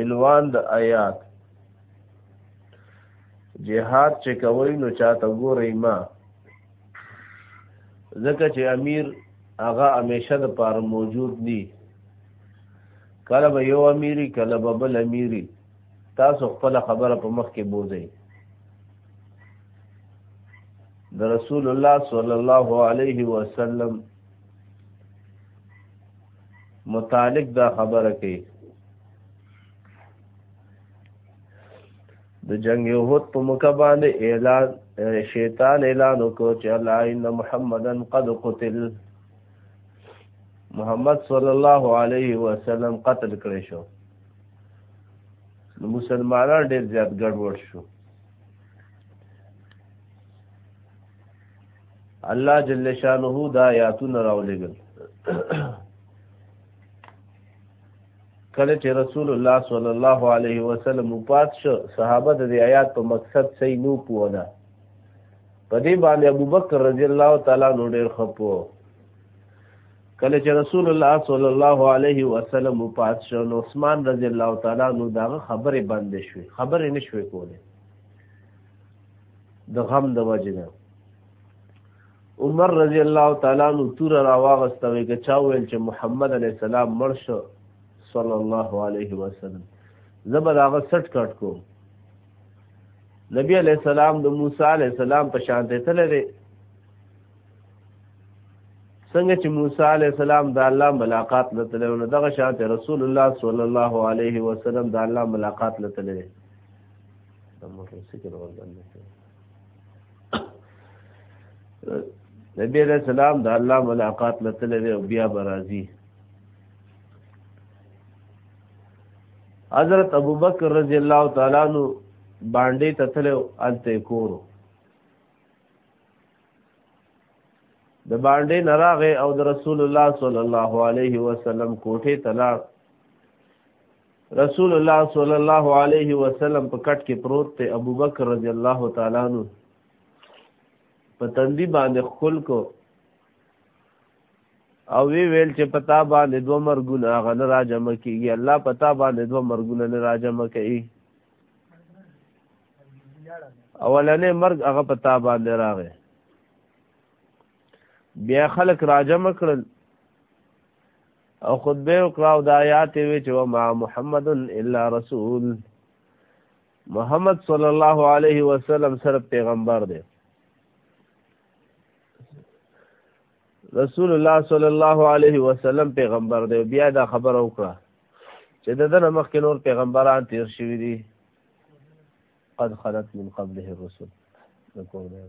عنوان د آیات جهاد چې کوي نو چاته ګورې ما ځکه چې امیر هغه همیشه د پاره موجود ني کله به یو امیری کله به بل امیری تاسو خپل خبره په مخ کې بوزئ د رسول الله صلی الله علیه وسلم متعلق دا خبره کوي د جنگ یوهد په موقع باندې اعلان شیطان اعلان وکړ چې الله ان محمدن قد قتل محمد صلی الله علیه وسلم قتل کړی شو نو مسلمانان ډېر زیات ګډوډ شو الله جل شانه دا آیاتونه راولېږل کله چې رسول الله صلی الله علیه وسلم وفات شو صحابه د دې آیات په مقصد صحیح نو پوهه په دې باندې ابوبکر رضی الله تعالی نو ډېر خپو کله چې رسول الله صلی الله علیه وسلم وفات شو نو عثمان رضی الله تعالی نو داغه خبره بند شوې خبره نشوي کوله د غم د وجه نه عمر رضی الله تعالی عنہ تور را واغستوي چې چا ویل چې محمد علی السلام مړ شو صلی الله علیه وسلم زبر هغه سټ کټ کو نبی علی السلام د موسی علی السلام په شان ته تللی څنګه چې موسی علی السلام د الله ملاقات لته نو دغه شان ته رسول الله صلی الله علیه وسلم د الله ملاقات لته موټر سایکل ورګن نه کړ نبی علیہ السلام د الله ملاقات لته لري او بیا برازي حضرت ابوبکر رضی الله تعالی عنہ باندې تتلو الته کورو د باندې نراغه او د رسول الله صلی الله علیه وسلم کوټه تلار رسول الله صلی الله علیه وسلم په کټ کې پروت ته ابوبکر رضی الله تعالی عنہ په تندی باندې خپل کو او وی ویل چې پتا باندې دوه مرګونه غن راجم کیږي الله پتا باندې دوه مرګونه نه راجم کوي اولنې مرګ هغه پتا باندې راغی بیا خلک راجم کړل او خطبه وکړه او دا آیات وی چې ما محمد الا رسول محمد صلی الله علیه وسلم سره پیغمبر دی رسول الله صلی الله علیه وسلم پیغمبر دی بیا دا خبر وکړه چې د دنه مخکې نور پیغمبران تیر شوی دي قد خلت من قبله الرسل نکور دی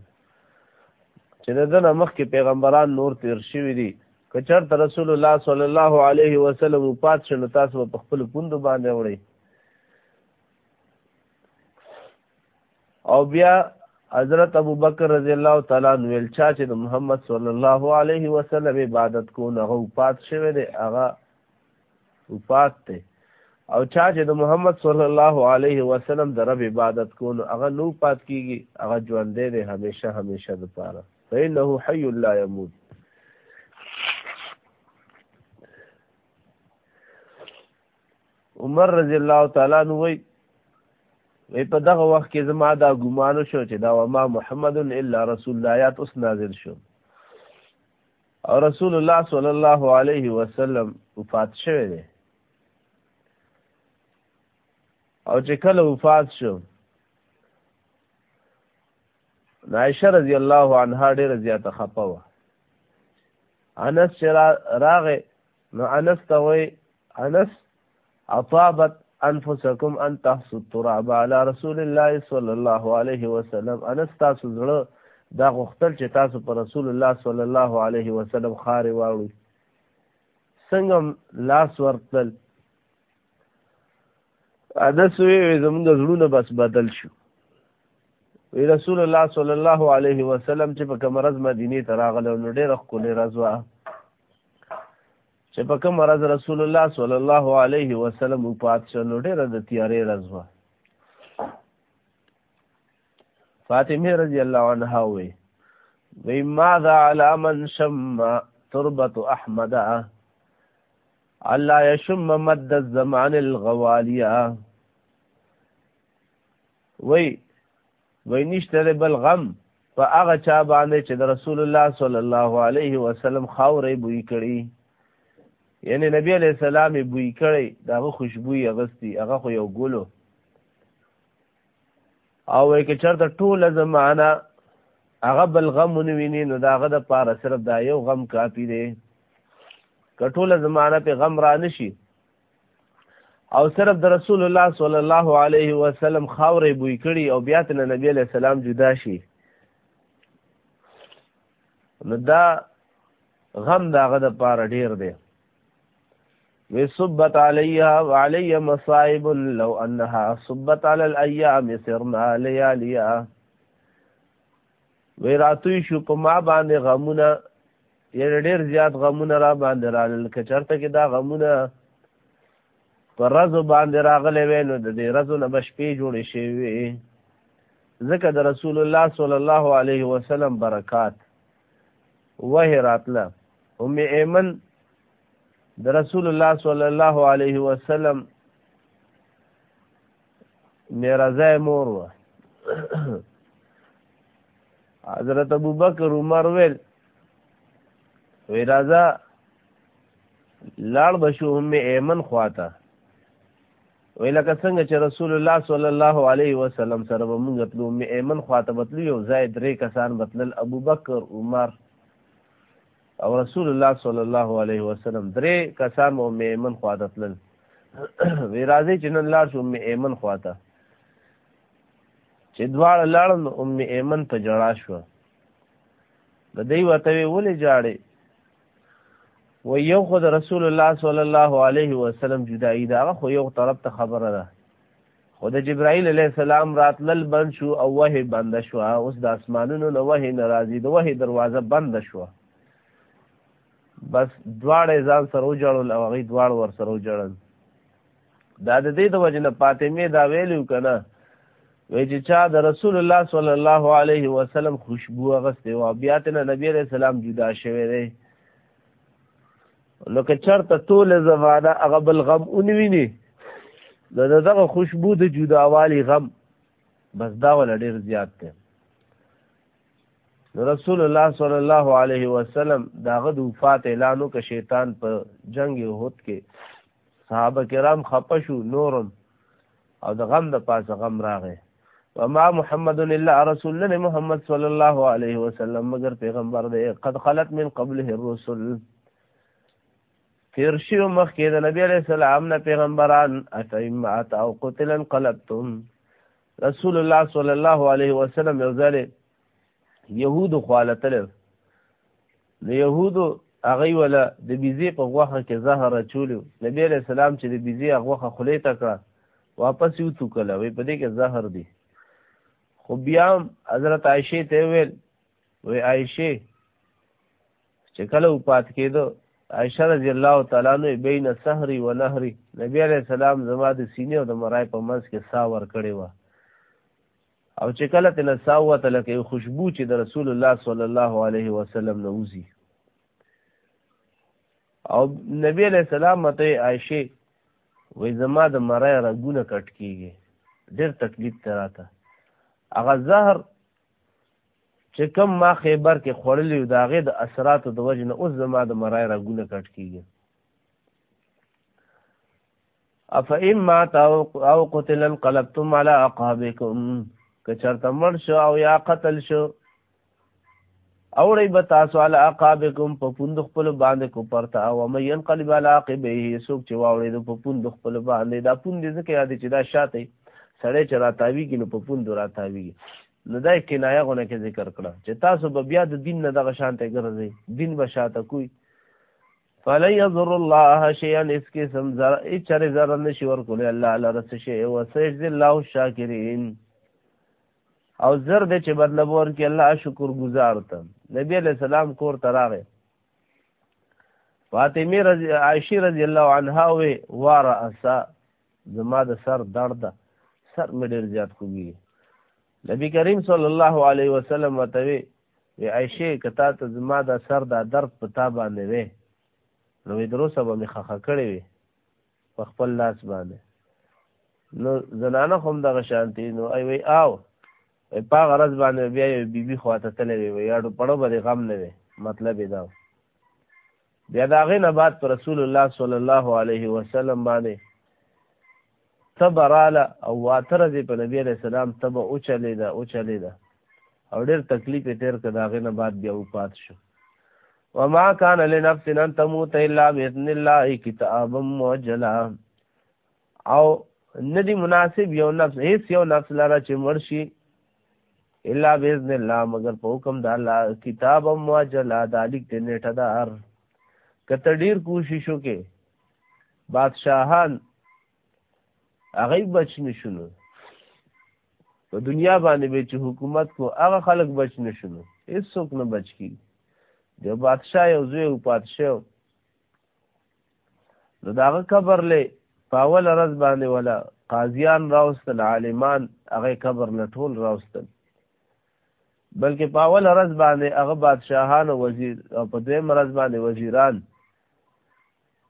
چې د دنه مخکې پیغمبران نور تیر شوي دي که چېرته رسول الله صلی الله علیه وسلم وفات شو نو تاسو به په خپل پوندو باندې وړئ او بیا حضرت ابو بکر رضی الله تعالی عنہ ویل چا چې د محمد صلی الله علیه وسلم عبادت کو نه غو پات شوی دی هغه وفات ته او چا چې د محمد صلی الله علیه وسلم د رب عبادت کو نو هغه نو پات کیږي هغه ژوند دی همیشه همیشه د پاره فإنه حي لا يموت عمر رضی الله تعالی نو وی وی په دغه وخت کې زما دا ګمان شو چې دا ما محمد الا رسول الله یات اوس نازل شو او رسول الله صلی الله علیه وسلم وفات شوه دی او چې کله وفات شو عائشہ رضی الله عنها ډیره زیاته خپه و انس چې راغې نو انس ته وای انس اطابت انفسکم ان تحسوا التراب على رسول الله صلی الله علیه وسلم ان تاسو زړه دا غختل چې تاسو پر رسول الله صلی الله علیه وسلم خارې واړو څنګه لاس ورتل انس وی زمونږ زړونه بس بدل شو وی رسول الله صلی الله علیه وسلم چې په کمرز مدینه ته راغله نو ډېر خپل راځوه چې په کوم ورځ رسول الله صلی الله علیه وسلم وفات شو نو ډېره د تیارې ورځ وه فاطمه رضی الله عنها وی وی ماذا علی من شم تربت احمد الله یشم مد الزمان الغوالیا وی وای نشته د بل غم په هغه چا باندې چې د رسول الله صلی الله علیه وسلم خاورې بوی کړي یعنی نبی علیہ السلام بوی کړي داغه خوشبوئی اغستی هغه خو یو ګلو او وای که چرته ټوله زمانہ هغه بل غم ونویني نو داغه د پاره صرف دا یو غم کافی دی کټوله زمانہ په غم را نشي او صرف د رسول الله صلی الله علیه وسلم خاورې بوی کړي او بیا تل نبی علیہ السلام جدا شي نو دا غم داغه د پاره ډیر دی وی صبت علیها وعلی مصائب لو انها صبت علی الايام سرنا لياليا وی راتوی شو په ما باندې غمونه یعنی ډیر زیات غمونه را باندې رالل که چرته کې دا غمونه په رزو باندې راغلی وی نو د دې رزو نه به شپې جوړې شوې وي ځکه د رسول الله صلی الله علیه وسلم برکات وه راتله ام ایمن د رسول الله صلی الله علیه وسلم میرزای مور و حضرت ابو بکر عمر ویل وی رازا لاړ بشو هم ایمن خواته وی لکه څنګه چې رسول الله صلی الله علیه وسلم سره به موږ تلو هم ایمن خواته بتلو یو ځای درې کسان بتلل ابو بکر عمر او رسول الله صلی الله علیه وسلم درې کسان مو ام ایمن خواته تلل وی راځي چې نن لاړ شو ام ایمن خواته چې دواړه لاړل نو ام ایمن په جړا شو د دې وته وی ولې جاړې و یو خو د رسول الله صلی الله علیه وسلم جدائی دا خو یو طرف ته خبره ده خو د جبرائیل علیه السلام راتلل بند شو او وحی بند شو اوس د اسمانونو نه وحی ناراضي د وحی دروازه بند شو بس دواړه ځان سره وجړل او هغه دواړه ور سره وجړل دا د دې د وجنه فاطمه دا ویلو کنه وی چې چا د رسول الله صلی الله علیه وسلم خوشبو غسته او بیا ته نبی رسول الله جدا شوه دی نو که چرته ټول زمانہ هغه بل غم اونویني نو دغه خوشبو د جداوالي غم بس دا ول ډیر زیات دی رسول الله صلی الله علیه وسلم داغه د وفات اعلانو که شیطان په جنگ احد کې صحابه کرام خپشو نورم او د غم د پاسه غم راغې وما محمد الا رسول الله محمد صلی الله علیه وسلم مگر پیغمبر دی قد خلت من قبله الرسل تیر شیو مخکې د نبی علیہ السلام نه پیغمبران افیم مات او قتلن قلبتم رسول الله صلی الله علیه وسلم یو ځلې يهودو خوالتل د يهودو هغه ولا د بيزي په غوخه کې زهر چولیو نبی عليه السلام چې د بيزي غوخه خلې تا کړه واپس یو تو کله وې په دې کې زهر دی خو بیا حضرت عائشه ته ویل وې عائشه چې کله وفات کېدو عائشه رضی الله تعالی عنها بین سحری و نهری نبی علیہ السلام زما د سینې او د مرای په منځ کې سا ور کړی و او چې کله تنه ساوه ته لکه خوشبو چې د رسول الله صلی الله علیه وسلم نه وزي او نبی علیہ السلام مته عائشه وې زما د مړی رګونه کټ کیږي ډېر تکلیف ته راته هغه زهر چې کم ما خیبر کې خوړلی و د هغې د اثراتو د وجې نه اوس زما د مړی رګونه کټ کیږي افئن ما تاو او قتل انقلبتم على اقابكم کچرته مړ شو او یا قتل شو او ری به تاسو علی عقابکم په پوند خپل باندې کو پرتا او مې ينقلب علی عقبه سوق چې واوړې د په پوند خپل باندې دا پوند ځکه یاد چې دا شاته سړی چې راتاوی کې نو په پوند راتاوی نو دا کنایه غونه کې ذکر کړه چې تاسو به بیا د دین نه دغه شانته ګرځي دین به شاته کوی فلا يضر الله شيئا اس کې سم زر اچره زر نشي ور کولې الله الله رس شي او سجد الله الشاکرین او زر دې چې بدلب ور کې الله شکر گزار ته نبی علیہ السلام کور تراغه فاطمه رضی عائشه رضی الله عنها وی وار اسا زما د سر درد سر مې ډیر زیات خوږي نبی کریم صلی الله علیه وسلم وتوی وی عائشه که تا ته زما دا سر دا درد په تا باندې وې نو وی دروسه به مې خخه کړې وي په خپل لاس باندې نو زنانه هم دغه شانتي نو ای وی آو وی پا غرض باندې بیا یو بیبي خواته تللی وی وی یاډو پړو به غم نه وي مطلب دا بیا دا غي نه بعد پر رسول الله صلی الله علیه وسلم باندې تبراله او واتر دې په نبی علیہ السلام تب او چلے دا او چلے دا او ډېر تکلیف تیر کدا غي نه بعد بیا وفات شو وما كان لنفس ان تموت الا باذن الله كتابا مؤجلا او ندی مناسب یو نفس هیڅ یو نفس لاره چې مرشي الا باذن الله مگر په حکم د الله کتاب مواجلا دالیک د نیټه دار کته ډیر کوشش وکې بادشاہان هغه بچ نشونو په دنیا باندې به چې حکومت کو هغه خلک بچ نشونو هیڅ څوک نه بچ کی د بادشاہ یو زوی او پادشاه نو داغه قبر له پاول رز باندې ولا قاضیان راوستل عالمان هغه قبر نه ټول راوستل بلکې پاول رز باندې هغه بادشاهان او وزیر او په دویم رز باندې وزیران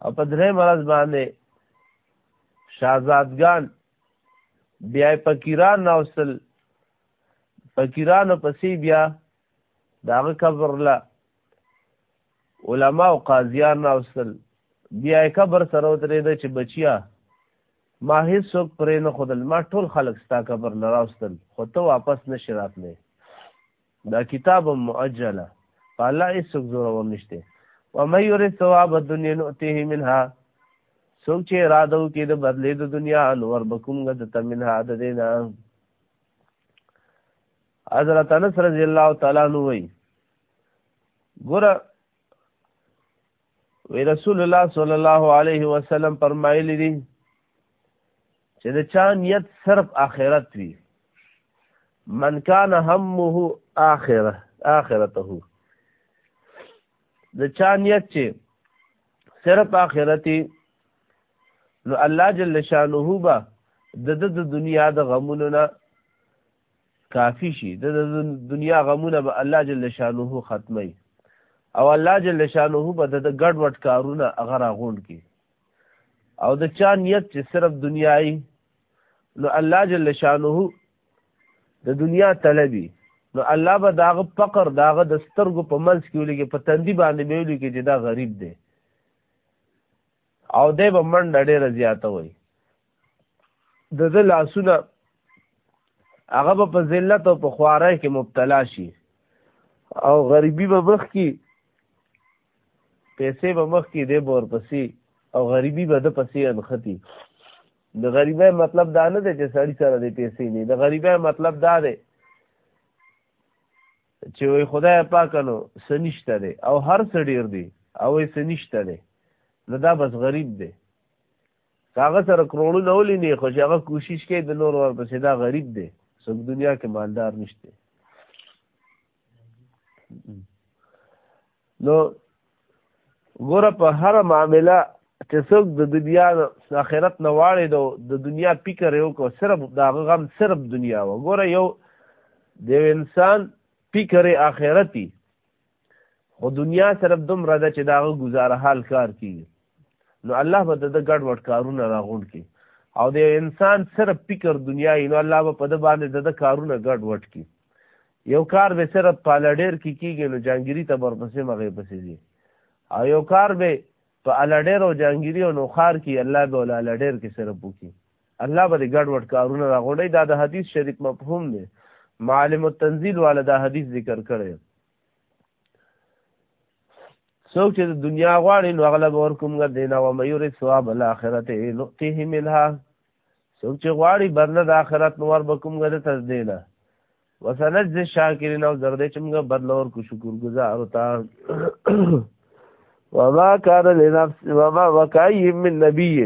او په درې مرز باندې شاهزادګان بیا فقیران نوصل فقیرانو پسې بیا داغه قبر لا علما او قاضیان راوستل بیا قبر سره وترې د چې بچیا ما هیڅ څوک پرې نه خدل ما ټول خلک ستا قبر نه راوستل خو ته واپس نشې راتلې دا کتاب مؤجله الله هیڅ څوک زور و نشته و مې یره ثواب الدنیا نؤتیه منها څوک چې اراده وکړي د بدلې د دنیا انور بکوم غد تمنها د دینه حضرت انس رضی الله تعالی عنہ وی ګور وی رسول الله صلی الله علیه وسلم فرمایلی دي چې د چا نیت صرف آخرت وي من کان همه آخره آخرته د چا نیت چې صرف آخرتي نو الله جل شانه با د د دنیا د غمونو نه کافی شي د دنیا غمونه به الله جل شانه ختمي او الله جل شانه به د ګډ وډ کارونه هغه راغون کی او د چا نیت چې صرف دنیایي نو الله جل شانه د دنیا طلبي نو الله به داغه فقر داغه د سترګو په منځ کې ولګي په تندي باندې به ولګي چې دا غریب دی او دی به منډه ډېره زیاته وي د د لاسونه هغه به په ذلت او په خوارۍ کې مبتلا شي او غریبي به مخ کې پیسې به مخ کې دی به ورپسې او غریبي به د پسې انختی د غریبۍ مطلب دا نه دی چې سړی سره د پیسې نه د غریبۍ مطلب دا دی چې وای خدای پاک نو سنشته دی او هر څه ډیر دی او یې سنشته دی نو دا بس غریب دی هغه سره کروڑونه ولینی خو چې هغه کوشش کوي د نور ورپسې دا غریب دی څوک دنیا کې مالدار نشته نو ګوره په هر معامله چې څوک د دنیا آخرت نه واړې دو د دنیا فکر یو کو صرف دا غم صرف دنیا و ګوره یو د انسان فکر آخرتي خو دنیا صرف دومره ده چې د هغه ګزاره حال کار کېږي نو الله به د ده ګډ وډ کارونه راغونډ کړي او د انسان صرف فکر دنیا یې نو الله به په ده باندې د ده کارونه ګډ وډ کړي یو کار به صرف په الډیر کې کېږي نو جانګیري ته ورپسې مغې پسې ځي او یو کار به په الډیر او جانګیري او نوخار کې الله به له الډیر کې صرف وکړي الله به دې ګډ وډ کارونه راغونډي دا د حدیث شریف مفهوم دی معالم التنزیل والا دا حدیث ذکر کړی څوک چې د دنیا غواړي نو اغلب ورکوم غ دینا و مې یری ثواب الاخرت نؤتیه منها څوک چې غواړي بدله د آخرت نو ور بکوم غ ته دینا وسنجز الشاکرین او زردې چې موږ بدل اور کو شکر گزار تا وما كان لنفس وما وكاي من نبي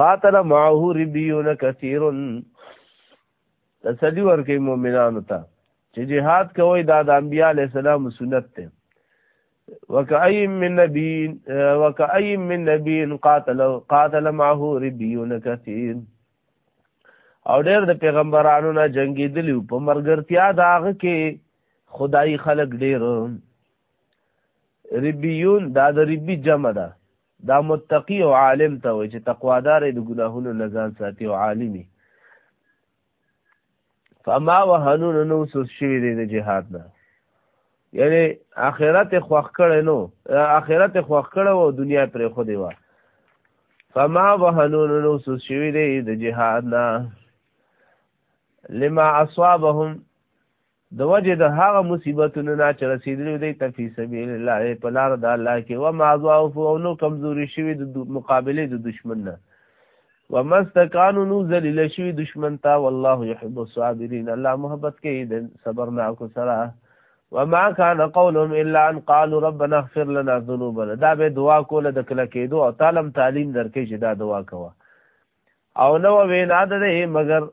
قاتل معه ربيون كثير تسلی ورکې مؤمنانو ته چې جهاد کوي دا د انبياء عليه السلام سنت ته وکای من نبی وکای من نبی قاتل قاتل معه ربيون كثير او ډېر د پیغمبرانو نه جنگي دلیو په مرګرتیا داغه کې خدای خلق ډېر ربيون دا د ربي جمع ده دا متقی او عالم ته وي چې تقوادار د ګناهونو نه ځان ساتي او عالمي فما وهنون نو سوس شوی دی د جهاد نه یعنی آخرت خوخ کړي نو آخرت خوخ کړي او دنیا پر خو دی وا فما وهنون نو سوس شوی دی د جهاد نه لما اصابهم د وجه د هغه مصیبتونو نه چې رسیدلی دی ته فی سبیل الله په لار د الله کې و ما ضعف او نو کمزوري شوی د مقابله د دشمن نه و مستکانو نو ذلیل شوی دشمن ته والله يحب الصابرین الله محبت کوي د صبرناک سره وما كان قولهم الا ان قالوا ربنا اغفر لنا ذنوبنا دا به دعا کوله د کله کېدو او تعلم تعلیم درکې چې دا دعا کوه او نو وینا ده مگر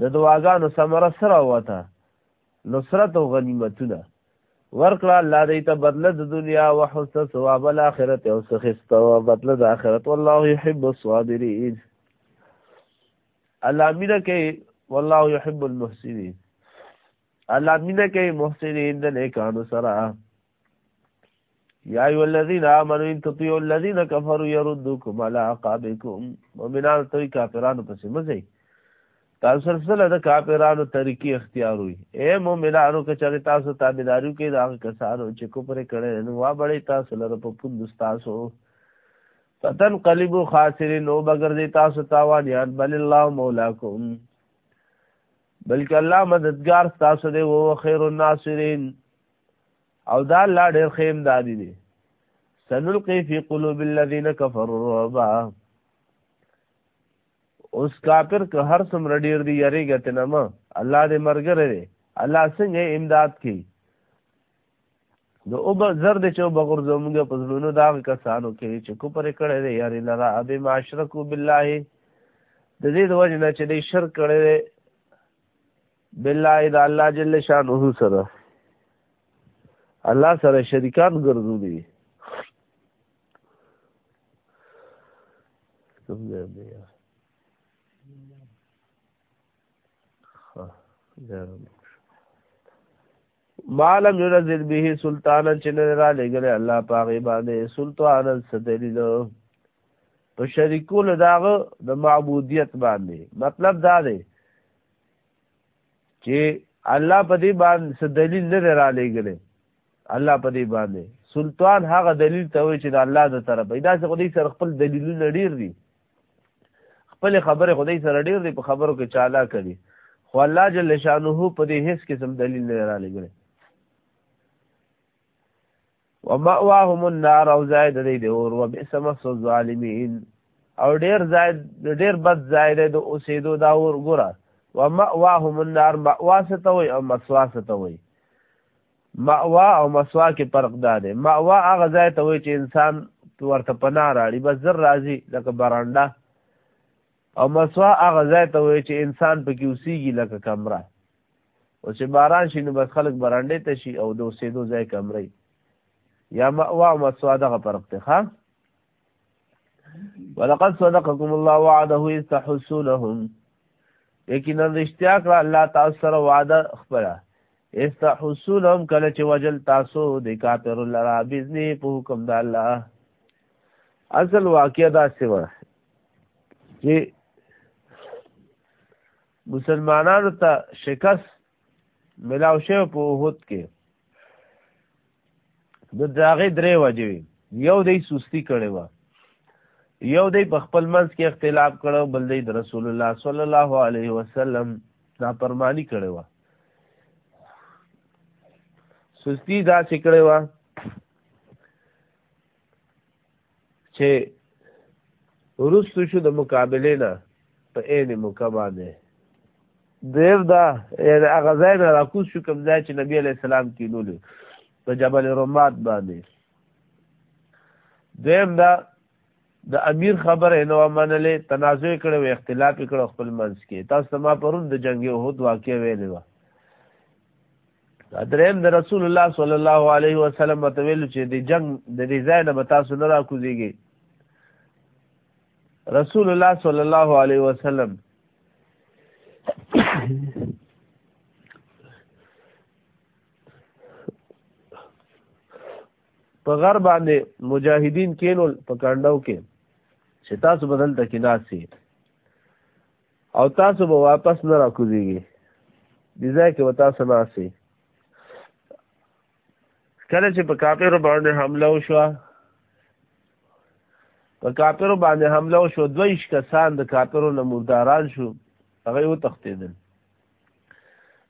د دعاګانو ثمره سره وته نصرت او غنیمتونه ورکړه الله دې ته بدله د دنیا او حسن ثواب الاخرت او سخست او بدله د اخرت والله يحب الصابرين الله مینه کوي والله يحب المحسنين الله مینه کوي محسنین د نیکانو سره یا ایو الذین آمنوا ان تطیعوا الذین کفروا یردوکم علی عقابکم مؤمنان ته کافرانو پسې مزي تاسو صرف سره د کافرانو طریقې اختیار وي اے مؤمنانو که چېرې تاسو تابعداري کوئ دا کسانو چې کوپر کړي نو وا بړې تاسو لره په پوند تاسو فتن قلبو خاسرین او بغیر دې تاسو تاوان یان بل الله مولاکم بلکې الله مددگار تاسو دې وو خیر الناصرین او دا الله ډېر ښه امداد دی سنلقي فی قلوب الذین کفروا الرعب اوس کافر که هر څومره ډېر دی یریږه ته نه ما الله دې مرګره دی الله څنګه امداد کوي نو او به زر دې چې بغور زموږ په زړونو دا کسانو کې چې کو پرې کړې دی یاري لرا ابي معاشرکو بالله د دې د وجه نه چې دې شرک کړې بالله د الله جل شانه سره الله سره شریکان ګرځو دي کوم ځای دی مالم ينزل به سلطانا چې نه را لګل الله پاغه باندې سلطان السدلیل په شریکول داغه د معبودیت باندې مطلب دا دی چې الله په دې باندې څه دلیل نه را لېږلی الله په دې باندې سلطان هغه دلیل ته وایي چې د الله د طرفه دا څه خدای سره خپل دلیلونه ډیر دي خپل خبره خدای سره ډیر دي په خبرو کې چالا کړي خو الله جل شانه په دې هیڅ قسم دلیل نه را لګره ومأواهم النار او ځای د دې د اور وبئس مثو الظالمین او ډیر ځای ډیر بد ځای دی د اوسېدو دا اور ګره ومأواهم النار مأوا ستوي او مسوا ستوي مأوا او مسوا کې فرق دا دی مأوا هغه ځای ته وي چې انسان ورته پناه راړي بس زر راځي لکه برانډه او مسوا هغه ځای ته وي چې انسان پکې اوسېږي لکه کمره او چې باران شي نو بس خلک برانډې ته شي او د اوسېدو ځای کمرې یا مأوا او مسوا دغه فرق دی ښه ولقد صدقكم الله وعده اذ تحسونهم یقینا رښتیا کړه الله تعالی سره وعده خبره استحسونهم کله چې وجل تاسو د کافر لرا بزنی په حکم د الله اصل واقعیا دا سیمه چې مسلمانانو ته شکست ملاو شو په وحود کې د داغې درې وجې یو دی سستی کړي و یو دی په خپل منځ کې اختلاف کړو بل دی د رسول الله صلی الله علیه وسلم دا پرمانی کړي و سستی دا چې کړي و چې ورستو شو د مقابلې نه په عین موقع باندې دیو دا یعنی هغه ځای نه راکوز شو کوم ځای چې نبی علیہ السلام کینولو په جبل رومات باندې دیم دا د امیر خبره نه ومنلې تنازع کړي او اختلاف کړي خپل منځ کې تاسو ما پرون د جنگ احد واقع ویلې و دریم د رسول الله صلی الله علیه وسلم ته ویل چې د جنگ د دې ځای نه تاسو نه راکوزیږي رسول الله صلی الله علیه وسلم په غر باندې مجاهدین کینول په کانډو کې چې تاسو بدل ته کې ناسي او تاسو به واپس نه راکوزیږي دې ځای کې به تاسو ناسي کله چې په کافرو باندې حمله وشوه په کافرو باندې حمله وشوه دویش کسان د کافرو نه مرداران شو هغه یې وتښتېدل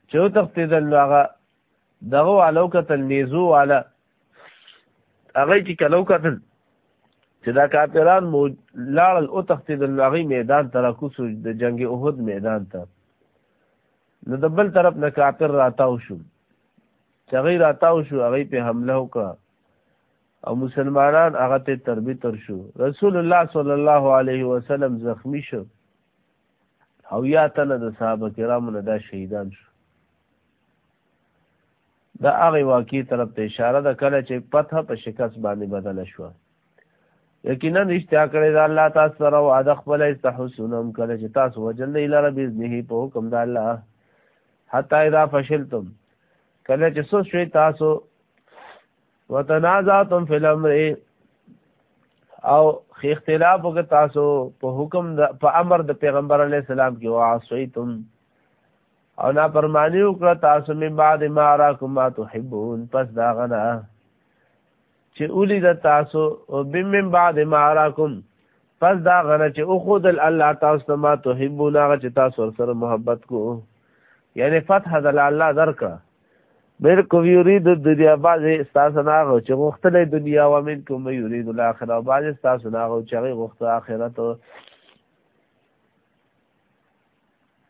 چې وتښتېدل نو هغه دغه والو کتل نیزو والا هغه چې کلو کتل چې دا کافران مو لاړل او تختیدل نو هغه میدان ته راکوسو د جنگ احد میدان ته نو د بل طرف نه کافر راتاو شو چې هغه راتاو شو هغه په حمله وکړه او مسلمانان هغه ته تربیتر شو رسول الله صلی الله علیه وسلم زخمی شو او یا تنه د صحابه کرامو نه دا شهیدان شو د هغه واقعي طرف ته اشاره ده کله چې فتح په شکست باندې بدل شو یقینا رښتیا کړی دا الله تاسو سره او اده خپل استحسنم کله چې تاسو وجل دی لاره باذنه په حکم د الله حتا اذا فشلتم کله چې سو شوي تاسو وتنازعتم فی الامر او خې اختلاف وک تاسو په حکم د په امر د پیغمبر علی السلام کې واسیتم او نا پرمانی وکړه تاسو می بعد ما راکم ما تحبون پس دا غنا چې اولی د تاسو او بم من بعد ما راکم پس دا غنا چې او خود الله تاسو ما تحبون هغه چې تاسو سره محبت کو یعنی فتح د الله درکړه مر کو یرید دنیا باز استاسو نه غو چې غختلې دنیا و من کوم یرید الاخره باز استاسو نه غو چې غختلې اخرت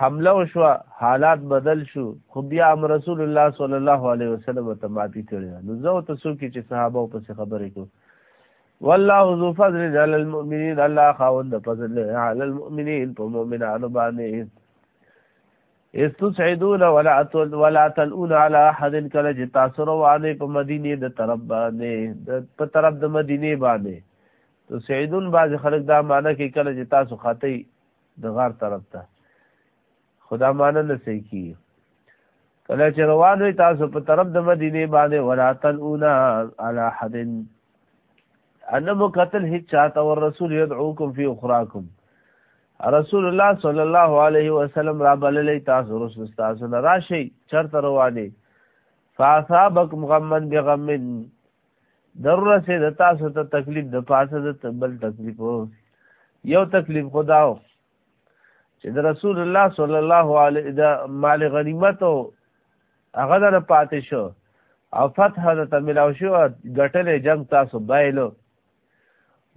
حمله شو حالات بدل شو خو بیا هم رسول الله صلی الله علیه وسلم ته معافي کړی نو زه او تاسو کې چې صحابه او پس خبرې کو والله ذو فضل علی المؤمنین الله خاوند فضل علی المؤمنین په مؤمنانو باندې استسعدون ولا تل ولا تلون على احد کله چې تاسو روانه په مدینه د طرف باندې په طرف د مدینه باندې تو سعیدون بعض خلک دا معنی کوي کله چې تاسو خاطی د غار طرف ته خدا معنی نه صحیح کی کله چې روان وي تاسو په طرف د مدینه باندې وراتل اونا علی حد ان مقتل هیڅ چاته ور رسول يدعوکم فی اخراکم رسول الله صلی الله علیه وسلم را بللی تاسو رسول تاسو نه راشي چرته رواني فاصابکم غمن بغمن ضرور سه د تاسو ته تکلیف د پاسه د بل تکلیف یو تکلیف خداو چې د رسول الله صلی الله علیه د مال غنیمت او هغه در پاتې شو او فتح د تملاو شو غټلې جنگ تاسو بایلو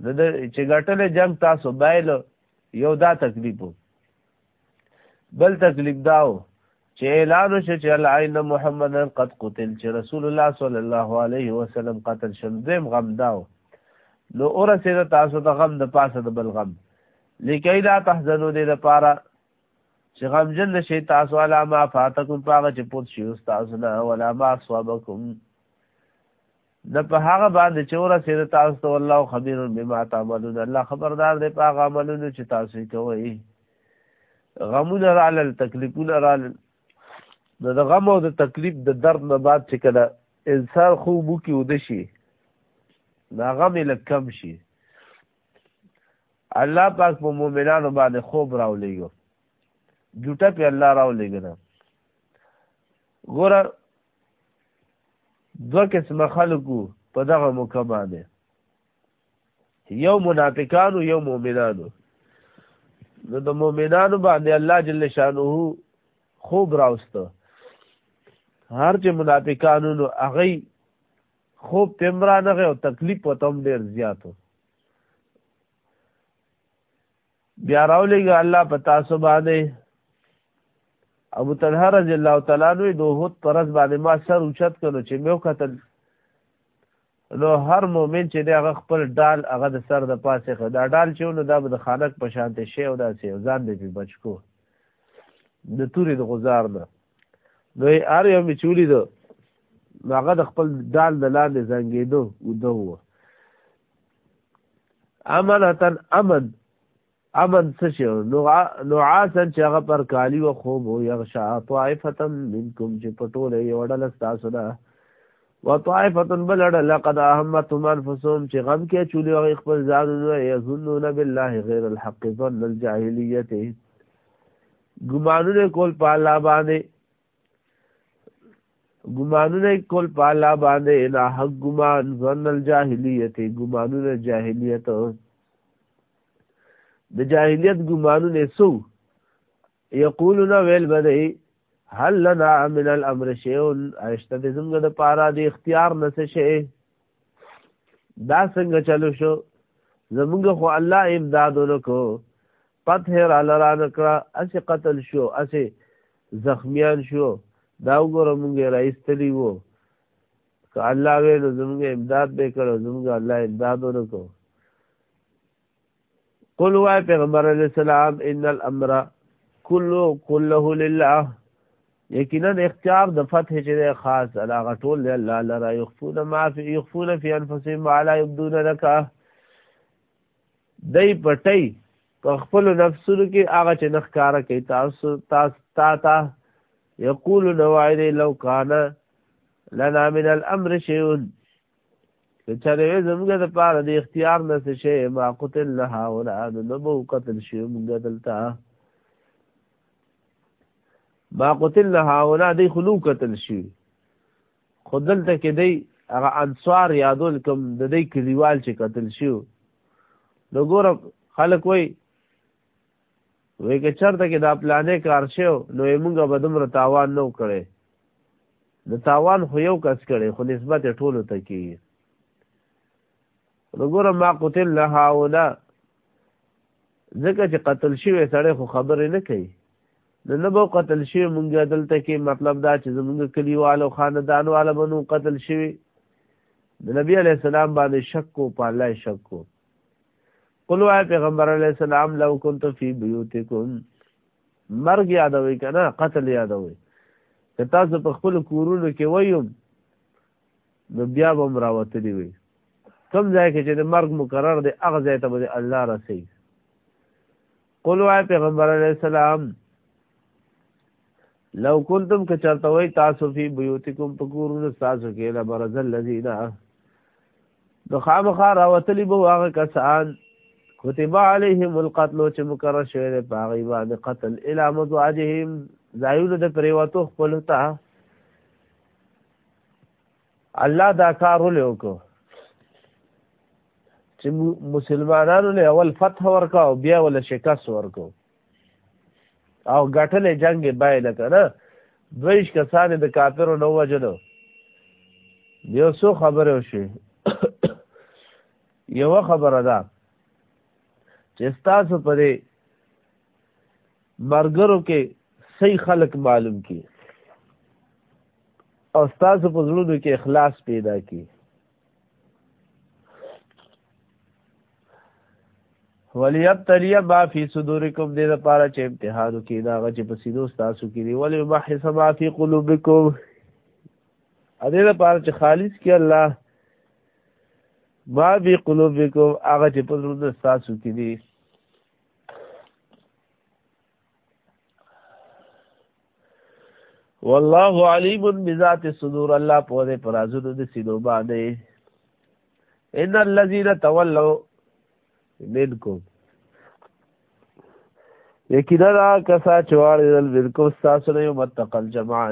د چې غټلې جنگ تاسو بایلو یو دا تکلیف بل تکلیف داو چې اعلان وشو چې العين محمد قد قتل چې رسول الله صلی الله علیه وسلم قتل شم دیم غم داو نو اورسه تاسو د غم د پاسه د بل غم لکه لا تحزنو دې د پاره چې غمجن نشي تاسو علا ما فاتکم پاغه چې پوت شي تاسو نه ولا ما اصابکم نه په هغه باندې چې ورسېد تاسو ته الله خبير بما تعملون الله خبردار دی په هغه عملونو چې تاسو کوي غمونه رالل تکلیفونه رالل نو د غم او د تکلیف د درد نه بعد چې کله انسان خو مو کې ود شي دا غم یې کم شي الله پاک په مؤمنانو باندې خوب راولېږو جوټه په الله راولېږنه ګوره دو قسم خلقو په دغه موقع باندې یو منافقانو یو مؤمنانو نو د مؤمنانو باندې الله جل شانه خوب راوسته هر چې منافقانو نو هغه خوب تمرانغه او تکلیف وتم ډیر زیاتو بیا راولېږه الله په تاسو باندې ابو طلحه رضی الله تعالی عنہ د هوت پرز باندې ما سر اوچت کړو چې مې وکتل نو هر مؤمن چې دغه خپل ډال هغه د سر د پاسه خو دا ډال چې نو دا به د خانک په شانته شی او داسې ځان دې په بچکو د تورې د غزار نه نو یې ار یو می چولی دو هغه د خپل ډال د لاندې زنګېدو ودو امنتن امن امن څه شو نعاسا چې هغه پر کالی و خوب او یغشا طائفه منکم چې پټوله یو ډل تاسو نه وطائفه بل ډل قد اهمتهم انفسهم چې غم کې چولې هغه خپل ځان نه یظنون بالله غیر الحق ظن الجاهلیت ګمانونه کول په الله باندې ګمانونه کول په الله باندې نه حق ګمان ظن الجاهلیت ګمانونه جاهلیت د جاهلیت ګمانونه سو یقولون ویل بدی هل لنا من الامر شیء اشته د زمګ د پارا د اختیار نه څه شي دا څنګه چلو شو زمګ خو الله امداد ونکو قطهر علران کړه اسی قتل شو اسی زخمیان شو دا وګوره مونږ راایستلی وو که الله وې نو زمونږ امداد به کړو زمونږ الله امداد ورکو قل وای پیغمبر علی السلام ان الامر كله كله لله یقینا اختیار د فتح چې ده خاص علاغه ټول له الله لرا یخفون ما فی یخفون فی انفسهم وعلى یبدون لك دای پټي په خپل نفسونو کې هغه چې نخ کار کوي تاسو تاسو تا تا یقول نوائد لو کان لنا من الامر شیء چره زمګه د پاره د اختیار نه څه شی ما قتل لها ولا نبو قتل شی موږ دلته ما قتل لها ولا دی خلو قتل شی خو دلته کې دی هغه انصار یادول کوم د دې کلیوال چې قتل شو نو ګور خلک وای وای که چرته کې دا پلانې کار شو نو موږ به دومره تاوان نو کړي د تاوان خو یو کس کړي خو نسبت ټولو ته کیږي نو ګوره ما قتل نه هاونا ځکه چې قتل شوی سړی خو خبرې نه کوي نو نه به قتل شوی مونږ دلته کې مطلب دا چې زمونږ کلیوالو خاندان والا بنو قتل شوی د نبی علی السلام باندې شک کو په الله شک کو قلو اے پیغمبر علی السلام لو كنت فی بیوتکم مرګ یادوي کنه قتل یادوي که تاسو په خپل کورونو کې وایو نو بیا به هم راوتلي وي کوم ځای کې چې د مرګ مقرر دی هغه ځای ته به الله رسي قل وای پیغمبر علی السلام لو کنتم که چرته وای تاسو فی بیوتکم پکورونو تاسو کې لا برز الذین نو خامخا راوتلی به هغه کسان کتب علیهم القتل چې مقرر شوی دی په هغه باندې قتل الی مزواجهم ځایونه د پریوتو خپل ته الله دا کار ولې وکړو چې مسلمانانو له اول فتح ورکا او بیا ول شکست ورکو او ګټلې جنگ بایل کنه دویش کسان د کافرو نو وجنو یو څو خبره وشي یو خبره ده چې تاسو پرې مرګرو کې صحیح خلق معلوم کی او تاسو په زړونو کې اخلاص پیدا کی وليبتلي ما في صدوركم دې لپاره چې امتحان وکړي دا غ چې په سینو تاسو کې دی ولي محس ما في قلوبكم دې لپاره چې خالص کې الله ما في قلوبكم هغه چې په زړونو تاسو کې دی والله علیم بذات الصدور الله په دې پرازونو د سینو باندې ان الذين تولوا منکم یقینا کسا چوار دل منکم تاسو نه یو متقل جماعه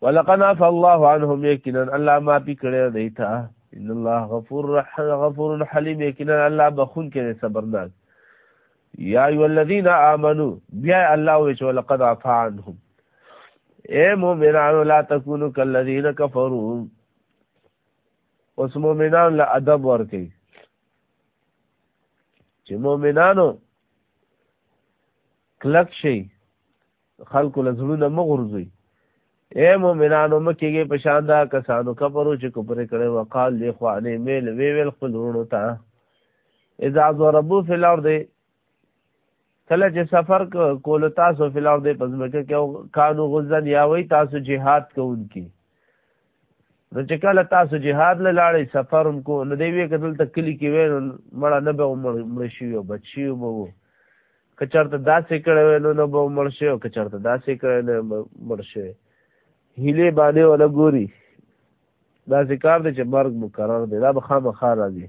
ولقد عفى الله عنهم یقینا الله ما پی کړی دی تا ان الله غفور غفور حلیم یقینا الله بخون کې صبرناک یا ایو الذین آمنو بیا الله وی چې ولقد عفا عنهم اے مومنانو لا تکونو کالذین کفروا اوس مومنان لا ادب ورکي چې مومنانو کلک شي خلکو له زړونه مه غورځوي اے مؤمنانو مه کېږئ په شان دا کسانو کفرو چې کفر کړی وقال لاخوانې میل وی ویل خپل وروڼو ته اذا ضربوا فی الارض کله چې سفر کول تاسو فی الارض په ځمکه کې کانو غزن یا وی تاسو جهاد کوونکي نو چې کله تاسو جهاد له لاړې سفر هم کو نو دی وی کدل ته کلی کې وې مړه نه به مړ شي او بچي وو وو کچارته داسې کړو نو نه به مړ شي او کچارته داسې کړو نو مړ شي هیله باندې ولا ګوري دا ذکر دې چې مرګ مقرر دی دا به خامخا راځي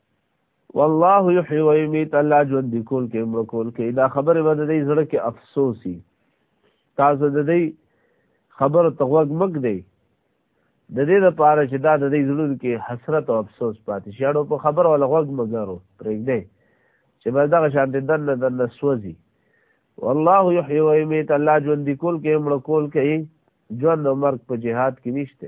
والله یحیی و یمیت الله ژوند کول کې عمر کول کې دا خبره به د دې زړه کې افسوسي تاسو د دې خبر تغوګ مګ دی د دې لپاره چې دا د دې زړه کې حسرت او افسوس پاتې شي اړو په خبر ولا غوګ مګرو پرېګ دی چې بل دا شان دې دن دن سوځي والله یحیی و یمیت الله ژوند کول کې عمر کول کې ژوند او مرګ په جهاد کې نشته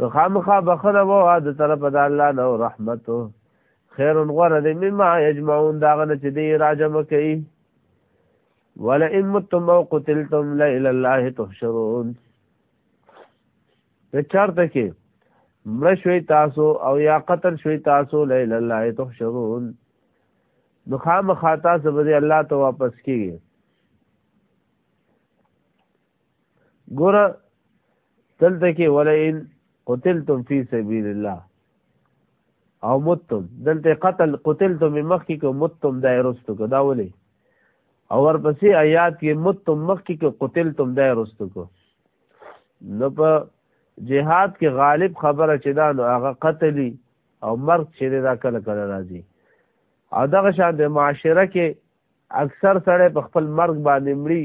نو خامخا بخنه وو د طرف د الله نو رحمت خیر غره د مما یجمعون داغه نه چې دی راجم کوي ولا ان متم او قتلتم لا الى الله تحشرون په چارت کې مړ شوي تاسو او یا قتل شوي تاسو لا الى الله تحشرون نو خامخا تاسو به الله ته واپس کیږئ ګوره دلته کې ولئن قتلتم فی سبیل الله او متم دلته قتل قتلتم مخکې کو متم دای رستو کو دا ولې او ورپسې آیات کې متم مخکې کو قتلتم دای رستو کو نو په جهاد کې غالب خبره چې دا نو هغه قتلی او مرګ چې دا کله کله راځي او دغه شان د معاشره کې اکثر سړی په خپل مرګ باندې مړي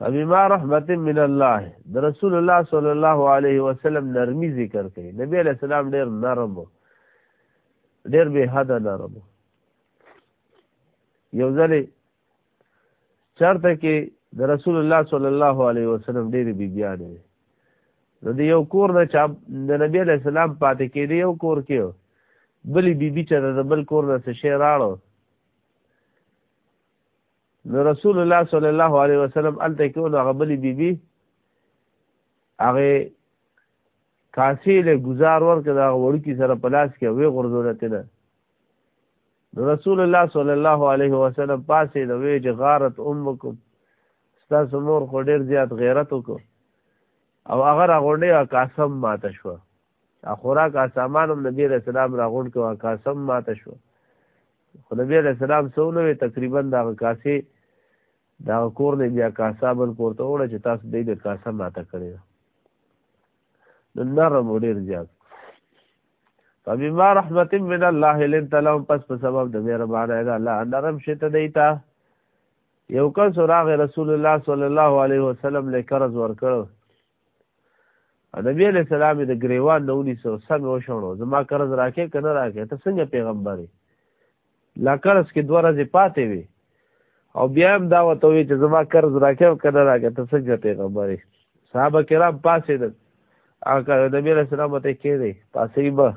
فبما رحمت من الله د رسول الله صلی الله علیه وسلم نرمي ذکر کړي نبی علیہ السلام ډیر نرم ډیر به حد نرم یو ځل چرته کې د رسول الله صلی الله علیه وسلم ډیر بیبیان دي نو د یو کور نه چا د نبی علیہ السلام پاتې کې دی یو کور کې بلی بیبي چې د بل کور نه څه شی راړو نو رسول الله صلی الله علیه وسلم الته کې نو هغه بلی بیبي هغه کاسې له گزار ورکړه هغه وړکی سره پلاس کې وی غرزولته نه نو رسول الله صلی الله علیه وسلم پاسې د وی جغارت امکم ستاسو مور خو ډیر زیات غیرت وکړ او هغه راغونډه کاسم ماته شو خوراک اسامان هم نبی علیہ السلام راغون کو کاسم مات شو خو نبی علیہ السلام سولو تقریبا دا کاسه دا کور نه بیا کاسا بل کور ته وړه چې تاسو دې د کاسه ماته کړی نو نرم ډیر زیات فبما رحمت من الله لنت لهم پس په سبب د مهربانه ده الله نرم شته دیتا یو کس راغ رسول الله صلی الله علیه وسلم له قرض ورکړ نبی علیہ السلام د گریوان نه ونیسو سم وشونو زما قرض راکې کنه راکې ته څنګه پیغمبري لا قرض کې دوه ورځې پاتې وي او بیا هم دا وته وي چې زما قرض راکې کنه راکې ته څنګه پیغمبري صحابه کرام پاسې ده هغه نبی علیہ السلام ته کې دی پاسې به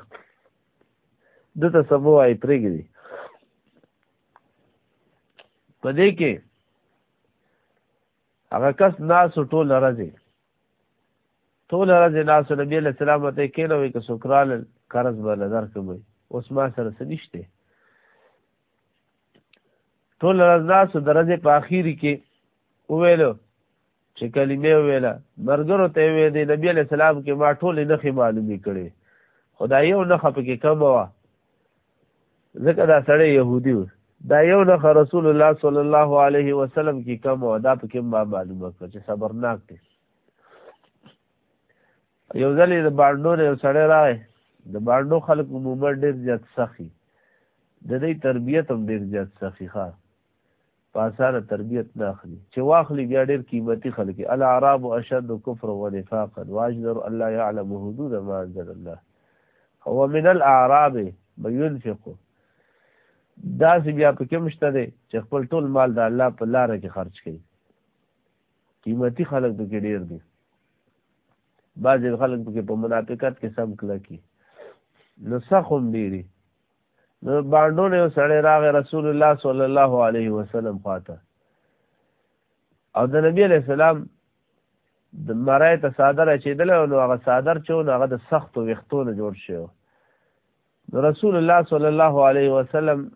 دته سمو آی پرېږي پدې کې هغه کس ناس ټول راځي ټول راځي ناس نبی علیہ السلام ته کېنوي که سکرال قرض بل درکوي اوس ما سره سنشته ټول راځ ناس درځي په اخیری کې وویلو چې کلمه ویلا مرګرو ته وی دی نبی علیہ السلام کې ما ټول نه خې معلومي کړي خدای یو نه خپ کې کم وا ځکه دا سړی يهودي و دا یو نه رسول الله صلی الله علیه وسلم کی کم او دا پکې ما معلومه کړ چې صبرناک دی یو ځلې د باندو نه یو سړی راغی د باندو خلک عموما ډېر زیات سخی د دې تربیت هم ډېر زیات سخی ښه په اثار تربیت نه اخلي چې واخلي بیا ډېر قیمتي خلک العرب اشد کفر و نفاقا واجدر الله يعلم حدود ما انزل الله هو من الاعراب بينفق دا سی بیا په کې مشته دي چې خپل ټول مال د الله په لار کې خرج کړي قیمتي خلک به کې ډېر دي بعضې خلک به کې په منافقت کې سم کلکی نو سخم ډېری نو باندو نه سړی راغی رسول الله صلی الله علیه وسلم خواته او د نبی علیہ السلام د مرای ته صادر چیدل نو هغه صادر چو نو هغه د سختو وختونو جوړ شو نو رسول الله صلی الله علیه وسلم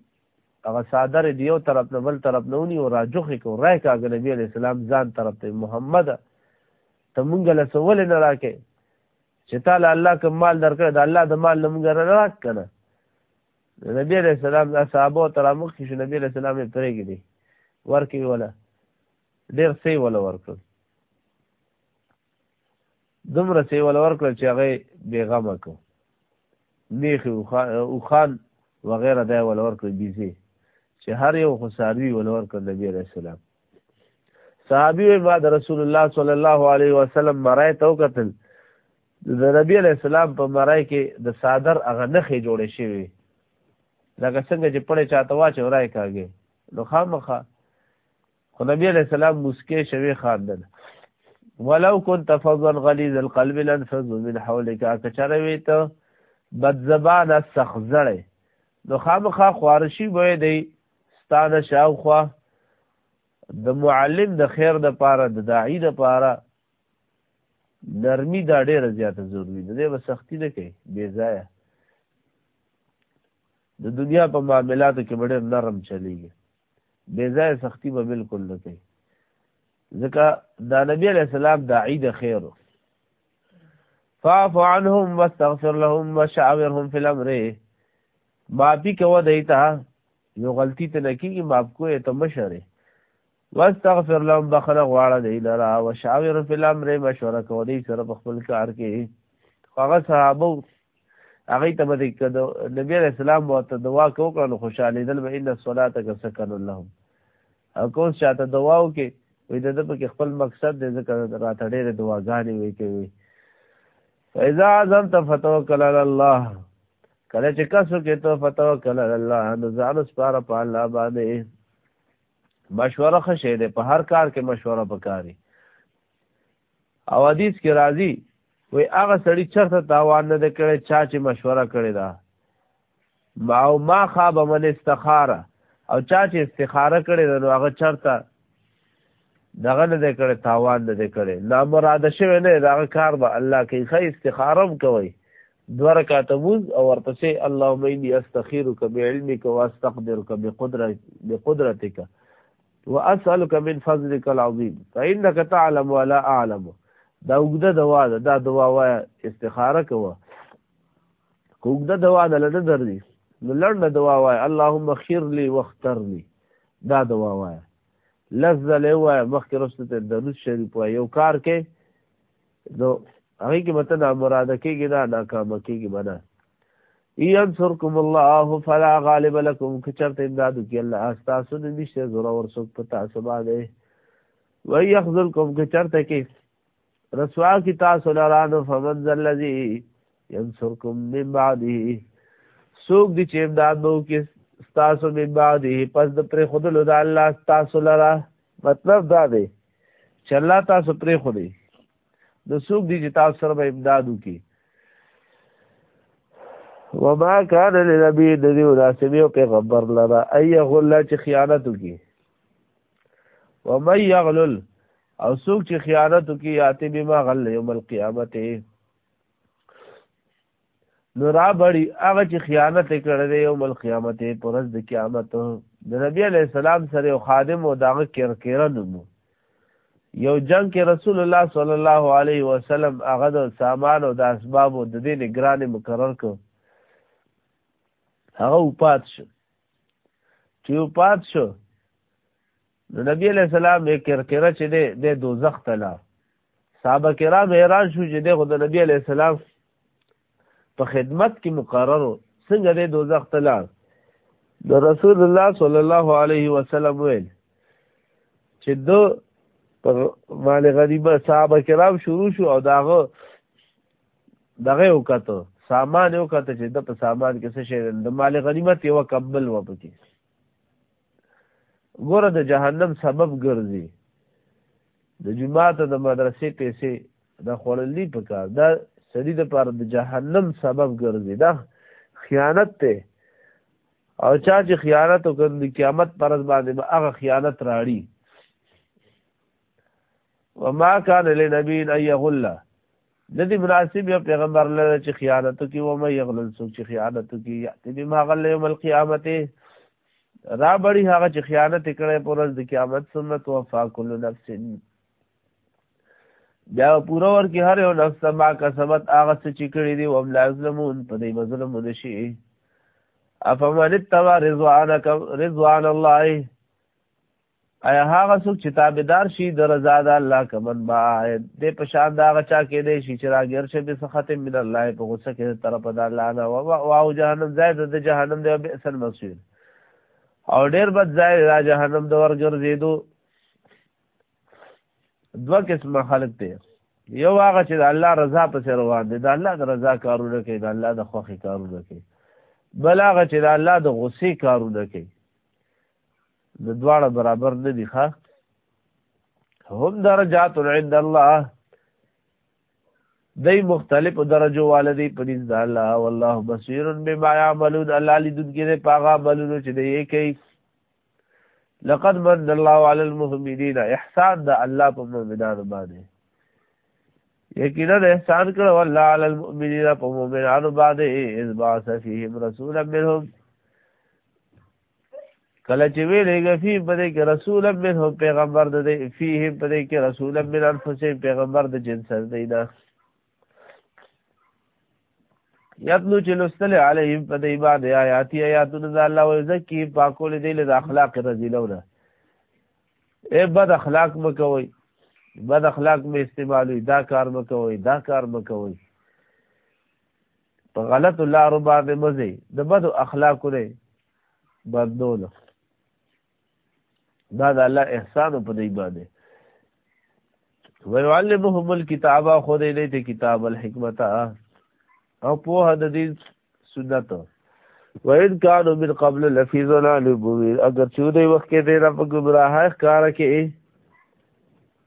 هغه صادر دی یو طرف نه بل طرف نه ونی او راجوخ کو راي کا نبی علیہ السلام ځان طرف ته محمد ته مونږ له سوال نه راکې چې تعالی الله کوم مال درکړ دا الله د مال لمګ نه راک کنه نبی علیہ السلام دا صحابه تر مخ کې نبی علیہ السلام یې پرېګې دي ورکی ولا ډېر سی ولا ورکړ دومره سی ولا ورکړ چې هغه بیغم کو نیخ او خان وغیرہ دا ولا ورکړ بيزي چې هر یو خساروي ولا ورکړ نبی علیہ السلام صحابي ما د رسول الله صلی الله علیه وسلم مرای ته وکتل د نبی علی السلام په مرای کې د صادر هغه نخې جوړې شوی لکه څنګه چې پړې چاته واچ ورای کاږي نو خامخه خو نبی علی السلام مسکه شوی خاندل ولو كنت فظا غليظ القلب لانفذ من حولك کچروي ته بد زبان سخزړې نو خامخه خوارشي وې دی ستا د شاوخوا د معلم د خیر د پاره د داعی د پاره نرمی دا ډیره زیاته ضروری ده به سختی نه کوي بې ځایه د دنیا په معاملاتو کې ډېر نرم چلیږي بې ځایه سختی به بالکل نه کوي ځکه دا نبی علیہ السلام داعی د خیر فاعف عنهم واستغفر لهم وشاورهم في الامر معافي کوه دی ته یو غلطي ته نه کېږي معاف کوی ته مشرې واستغفر لهم بخنه غواړه دی لره وشاور فی الامر مشوره کوه دی سره په خپل کار کې هغه صحابه هغه ته به د نبی علیہ السلام ورته دعا کو کړو خوشاله دل به ان الصلاه کا سکن لهم او کو چاته دعا وکي وې د په خپل مقصد د ذکر راته ډېر دعاګانې وې کوي فاذا عزمت فتوکل علی الله کله چې کسو کې تو فتوکل علی الله نو ځان سپاره په الله باندې مشوره خشه ده په هر کار کې مشوره پکاري او حدیث کې راځي وای هغه سړی چرته تاوان نه کړي چا چې مشوره کړی دا ما او ما خاب من استخاره او چا چې استخاره کړي نو هغه چرته دغه نه دی کړی تاوان نه دی کړی نامراده شوی نه دغه کار به الله کوي ښه استخاره هم کوئ دوه رکعاته مونځ او ورپسې اللهم اني استخيرك بعلمك واستقدرك بقدرتك بقدرتك واسالك من فضلك العظيم فانك تعلم ولا اعلم دا وګده دوا ده دا دوا وای استخاره کوه کوګده دوا د لړ درځي نو لړ دوا وای اللهم خير لي واختر لي دا دوا وای لزه له وای مخکې رسته ته درود شریف وای یو کار کې نو هغه کې مته نه مراد کېږي نه ناکام کېږي بنا ينصركم الله فلا غالب لكم کچرته امداد کی الله استاسو دې نشته زورا ورسوک پتا سبا دې ويخذلكم کچرته کې رسوا کی تاسو لرانو فمن ذا الذي ينصركم من بعده سوق دي چې امداد وو کې تاسو من بعده پس د پر خودلو د الله تاسو لرا مطلب دا دی چې الله تاسو پر خو دی د سوق دي چې تاسو سره امداد وکي وما كان للنبي الذي راسل او پیغمبر لرا اي غل چې خیانت وکي ومن يغلل او څوک چې خیانت کوي یاته بما غل یوم القیامت نو را بړي هغه چې خیانت کړی دی یوم القیامت پر ورځ د قیامت د نبی علی السلام سره یو خادم او داغه کرکره نومو یو جنگ کې رسول الله صلی الله علیه وسلم هغه د سامان او د اسباب او د دې نگران مقرر کړ هغه وپات شو چې وپات شو نو نبی علیہ السلام یې کرکره چې دی د دوزخ ته لا صحابه کرام حیران شو چې دی خو د نبی علیہ السلام په خدمت کې مقرر څنګه دی دوزخ ته لا د رسول الله صلی الله علیه وسلم ویل چې دو پر مال غریبه صحابه کرام شروع شو او داغه دغه وکړه سامان یو کته چې د په سامان کې څه شي د مال غنیمت یو کمبل و پکې ګوره د جهنم سبب ګرځي د جماعت د مدرسې پیسې د خورلې په کار دا سړي د پاره د جهنم سبب ګرځي دا خیانت ته او چا چې خیانت وکړ د قیامت پر ورځ باندې به هغه خیانت راړي وما كان لنبي ان يغل ندی مناسب یا پیغمبر لره چې خیانت کوي و مې یغلل څوک چې خیانت کوي یاتي بما غل یوم القیامت را بړي هغه چې خیانت کړي پر ورځ د قیامت سنت او فاکل نفس بیا پورا ور کې هر یو نفس ما کسبت هغه څه چې کړي دي او لا ظلمون په دې مظلوم نشي افمن توا رضوانک رضوان الله ایا هغه څوک چې تابعدار شي د رضا د الله کمن با د پشان دا غچا کې دی شي چې راګر شي به ختم من الله په غوسه کې طرف د الله نه او او جهنم زائد د جهنم دی به اصل مسیر او ډیر بد ځای را جهنم د ورګر زیدو دوه قسمه خلق دی یو هغه چې د الله رضا په سر روان دی د الله د رضا کارونه کوي د الله د خوخي کارونه کوي بل هغه چې د الله د غصې کارونه کوي د دواړه برابر نه دي ښه هم درجات عند الله دای مختلف درجو والدی په نس د الله والله بصیر بما يعملون الله لیدونکي دې پاغه بلونو چې دې کوي لقد من الله على المؤمنين احسان د الله په مؤمنانو باندې یقینا احسان کړو الله على المؤمنين په مؤمنانو باندې اذ باث فيهم رسولا منهم کله چې ویلېږي فی په دې کې رسول منه پیغمبر د دې فيه په دې کې رسول من انفسه پیغمبر د جنس دی نه یتلو چې لوستل علیهم په دې باندې آیاتی آیاتونه د الله او زکی پاکول دې له اخلاق رزیلونه اے بد اخلاق مکوئ بد اخلاق می استعمالوي دا کار مکوئ دا کار مکوئ په غلط لار باندې مزي د بد اخلاق نه بدلول دا د الله احسان په دی باندې ويعلمهم الكتاب خود دې ته کتاب الحکمت او په هد دې سنت وَإِذْ كَانُوا مِنْ قَبْلُ لَفِي ضَلَالٍ مُبِينٍ اگر چې دوی وخت کې دې را په ګمراهه ښکار کې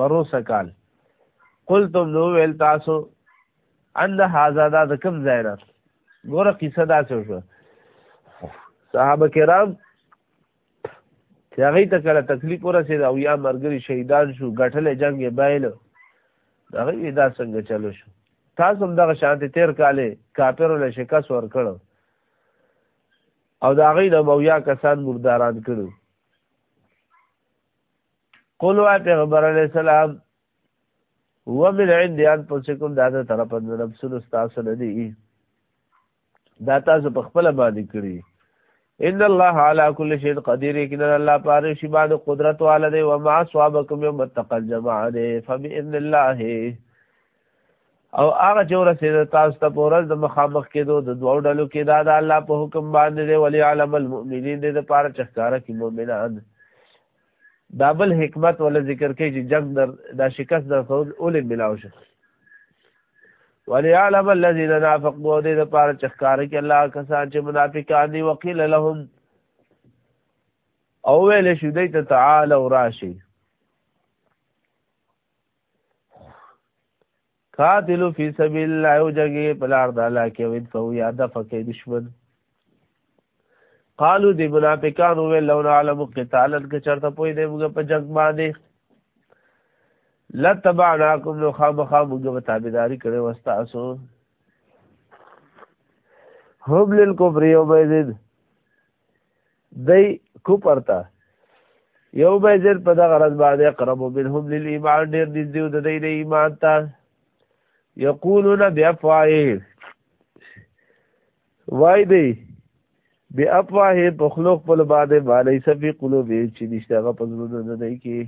پروسه کال قلتم نو ویل تاسو ان هاذا دا د کوم ځای نه ګوره قصه دا څه شو صحابه کرام چې هغه ته کله تکلیف ورسېد او یا مرګري شهیدان شو غټل جنگ یې بایل هغه یې دا څنګه چلو شو تاسو هم دغه شانته تیر کاله کاپیرو له شکاس ور کړو او دا غي د مویا کسان مرداران کړو قول وای پیغمبر علیہ السلام ومن عند انفسکم دا د طرف د نفسونو تاسو نه دی دا تاسو په خپل باندې کړی ان الله علی کل شیء قدیر کنا الله پار شی باندې قدرت والده و ما ثوابکم یوم التقى الجمعان فباذن الله او هغه چې ورسېد تاسو ته په ورځ د مخامخ کېدو د دوو ډلو کې دا د الله په حکم باندې دی ولی علم المؤمنین دې لپاره چې ښکاره کړي مؤمنان دا بل حکمت ولا ذکر کوي چې جنگ در دا شکست در خود اولې ملاو شي ولی علم الذین نافقوا دې لپاره چې ښکاره کړي الله کسان چې منافقان دي وقیل لهم او ویل شو دې ته تعالی راشي قاتلو فی سبیل الله او جګې په لار د الله کې وید فو یا د فکې دشمن قالو دی منافقانو وی لو نعلم قتالا که چرته پوی دی موږ په جنگ باندې لتبعناکم نو خامخا موږ به تابعداري کړې وستاسو هم للکفر یومئذ دی کوپر ته یو به زر په دغه ورځ باندې قرب منهم للایمان ډیر نږدې د دې نه ایمان ته یقولون بیافواههم وای دی بی افواه په خلق په باندې باندې سفي قلوب چې نشته هغه په زړه نه دی کې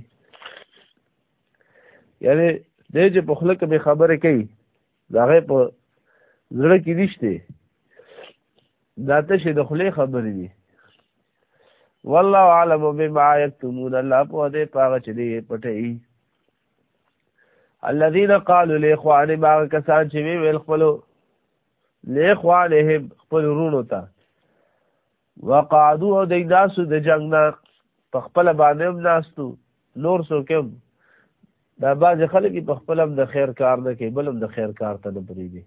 یعنی دې چې په خلق به خبره کوي دا غي په زړه کې نشته دا ته شي د خلې خبرې دي والله عالم بما يكتمون الله په دې پاغه چې دې پټي الذين قالوا لاخوان ما کسان چې ویل خپل لاخوانهم خپل رونو ته وقعدو او دی ناسو د جنگ نه په خپل باندې هم ناستو نور سو کوم دا باز خلک په خپل هم د خیر کار نه کوي بلم د خیر کار ته نه پریږي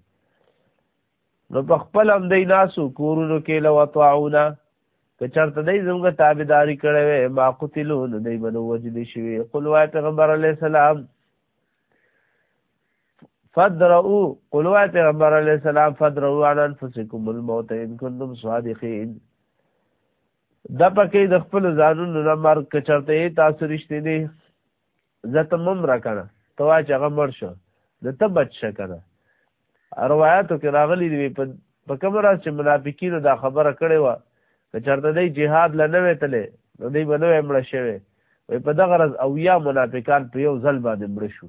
نو په خپل هم دی ناسو کورونو کې لو طاعونا که چرته دی زموږ تابعداري کړې وي ما قتلو نو دی بنو وجد شي قل وای پیغمبر علی السلام فدرؤ قلوا پیغمبر علیہ السلام فدرؤ عن انفسکم الموت ان کنتم صادقین دا پکې د خپل ځانونو نه مرګ کچرته تاسو رښتینی زته مم را کنه تو چې هغه مر شو د ته بچ شه کنه روایتو کې راغلي دی په کوم راز چې منافقینو دا خبره کړې و کچرته دی جهاد لنوي تله نو دی بنوي مړ شوی وي په دغه راز او یا منافقان په یو ځل باندې مړ شو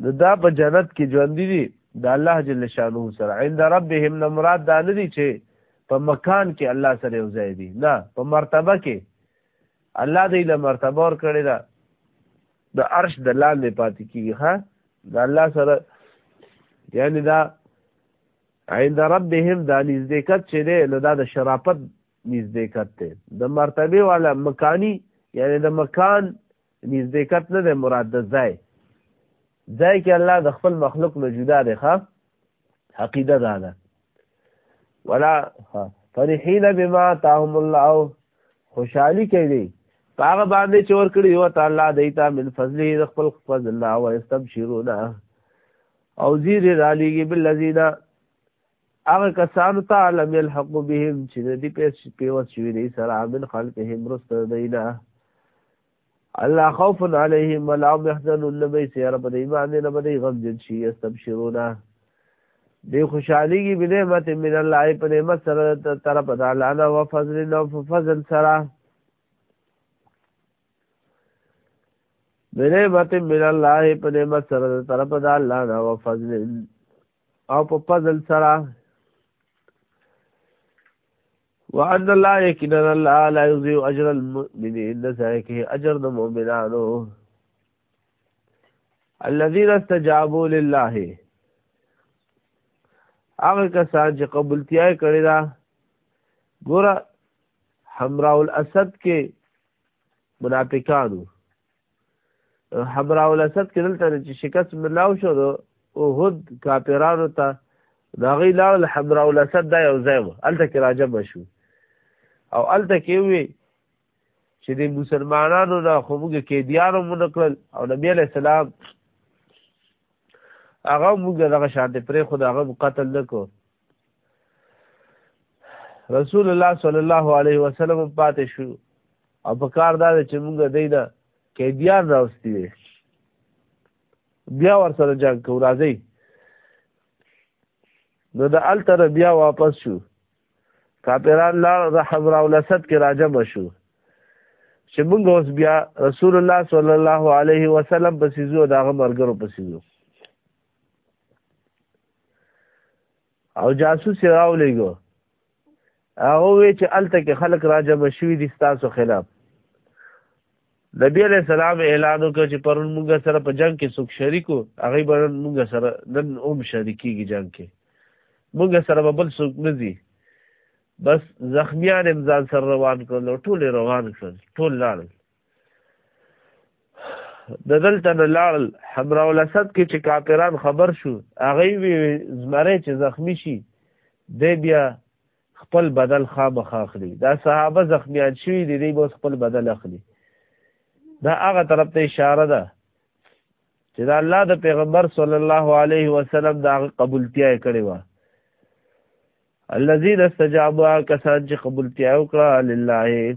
نو دا په جنت کې ژوندې دي د الله جل شانه سره عند ربهم نه مراد دا نه دي چې په مکان کې الله سره یو ځای دي نه په مرتبه کې الله دې له مرتبه ور کړی دا د عرش د لاندې پاتې کیږي ها د الله سره یعنی دا عند ربهم دا نزدېکت چې دی نو دا د شرافت نزدېکت دی د مرتبه والا مکانی یعنی د مکان نزدېکت نه دی مراد د ځای ځای کې الله د خپل مخلوق نه جدا دی ښه عقیده دا ده ولا فرحین بما تاهم الله خوشحالی کوي دی هغه باندې چې ور کړی یو تعالی دیتا من فضله د خپل فضل الله او استبشرون او زیر علیږي بالذین هغه کسانو ته لم يلحق بهم چې د دې پیس پیوس شوی دی سره من خلفهم رست دینا الله خوف عليهم ولا هم يحزنون نبي سير په دې باندې نه بدی غم جن شي استبشرون دی خوشحالي کی بنعمت من الله په نعمت سره طرف د الله نه او فضل او فضل سره بنعمت من الله په نعمت سره طرف د الله نه او فضل او په فضل سره وان الله یقینا الله لا یضيع اجر المؤمنین ذلک اجر د مؤمنانو الذين استجابوا لله هغه کسان چې قبولتیا کړی دا ګوره حمراء الاسد کې منافقانو حمراء الاسد کې دلته چې شکست ملاو شو نو اوهد کاپیرانو ته د هغوی لاړه له حمراء الاسد دا یو ځای وه هلته کې راجمع شو او هلته کې ووی چې د مسلمانانو نه خو موږ قیدیان هم ونه کړل او نبی علیه السلام هغه موږ دغه شانتې پرېښود هغه قتل نه کړو رسول الله صلی الله علیه وسلم پاتې شو او په کار دا چې موږ دینه قیدیان راوستي دي بیا ور سره جنگ کو راځي نو د التر بیا واپس شو کاپیران لا رحم راو لسد کې راجم شو چې موږ اوس بیا رسول الله صلی الله علیه وسلم په سيزو داغه مرګرو په سيزو او جاسوس یې راولېږو هغه وی چې الته کې خلک راجمع شوي دي ستاسو خلاف نبی علیہ السلام اعلان وکړ چې پرون موږ سره په جنگ کې څوک شریکو هغه به موږ سره نن هم شریکيږي جنگ کې موږ سره به بل څوک نه دي بس زخمیان امزان سره روان کړل ټول روان کړل ټول لاړل د دلته نه لاړل حمرا الاسد کې چې کاپیران خبر شو هغه وی زمره چې زخمی شي د بیا خپل بدل خامخ اخلي دا صحابه زخمیان شوی دي دی بس خپل بدل اخلي دا هغه طرف ته اشاره ده چې دا الله د پیغمبر صلی الله علیه وسلم دا قبولتیا کړی و الذين استجابوا کسان چې قبولتیا وکړه لله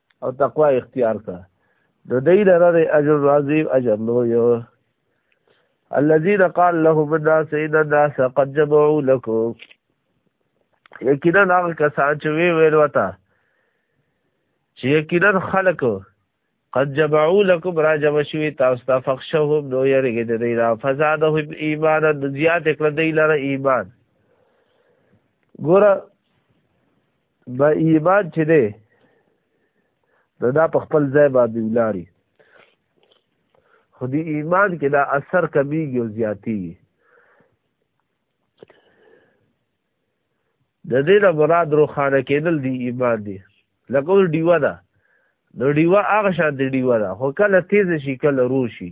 او تقوا اختیار کړه نو دی لره د اجر عظیم اجر لوی الذين قال لهم الناس ان الناس قد جمعوا لكم یقینا هغه کسان چې وی ویل وتا چې یقینا خلق قد جمعوا لكم را جمع شوی تاسو ته فخشهم نو یریږي د دی را فزادهم ایمان د زیات کړه دی لره ایمان ګوره با ایمان چې دی نو دا په خپل ځای باندې ولاري خو دی ایمان کې دا اثر کمیږي او زیاتیږي د دې نه مراد روښانه کېدل دی ایمان دی لکه اوس ډیوه ده نو ډیوه هغه شان دی ډیوه ده خو کله تیز شي کله روشي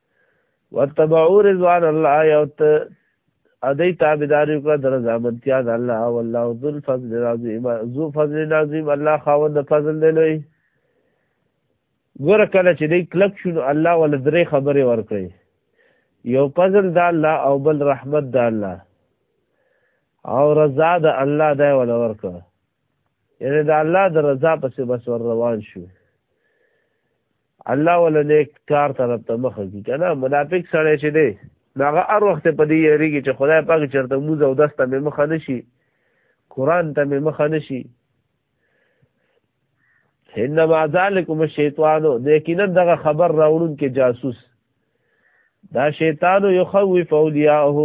وتبعوا رضوان الله یوت ادی تابعداري وکړه در ځامنتیا د الله والله ذو الفضل العظیم ذو فضل العظیم الله خاوند فضل دی لوی ګوره کله چې دی کلک شو نو الله ول درې خبرې ورکړي یو فضل د الله او بل رحمت د الله او رضا د الله دی ول ورکړه یعنی د الله د رضا پسې بس ور روان شو الله ولا نیک کار طرف ته مخ کی کنه منافق سره چې دی ناغه هر وخت په دې یریږي چې خدای پاک چرته موزه او دسته مې مخ نه شي قران ته مې مخ نه شي انما ذالکم الشیطان یقینا دغه خبر راوړون کې جاسوس دا شیطان یو خوف اولیاءه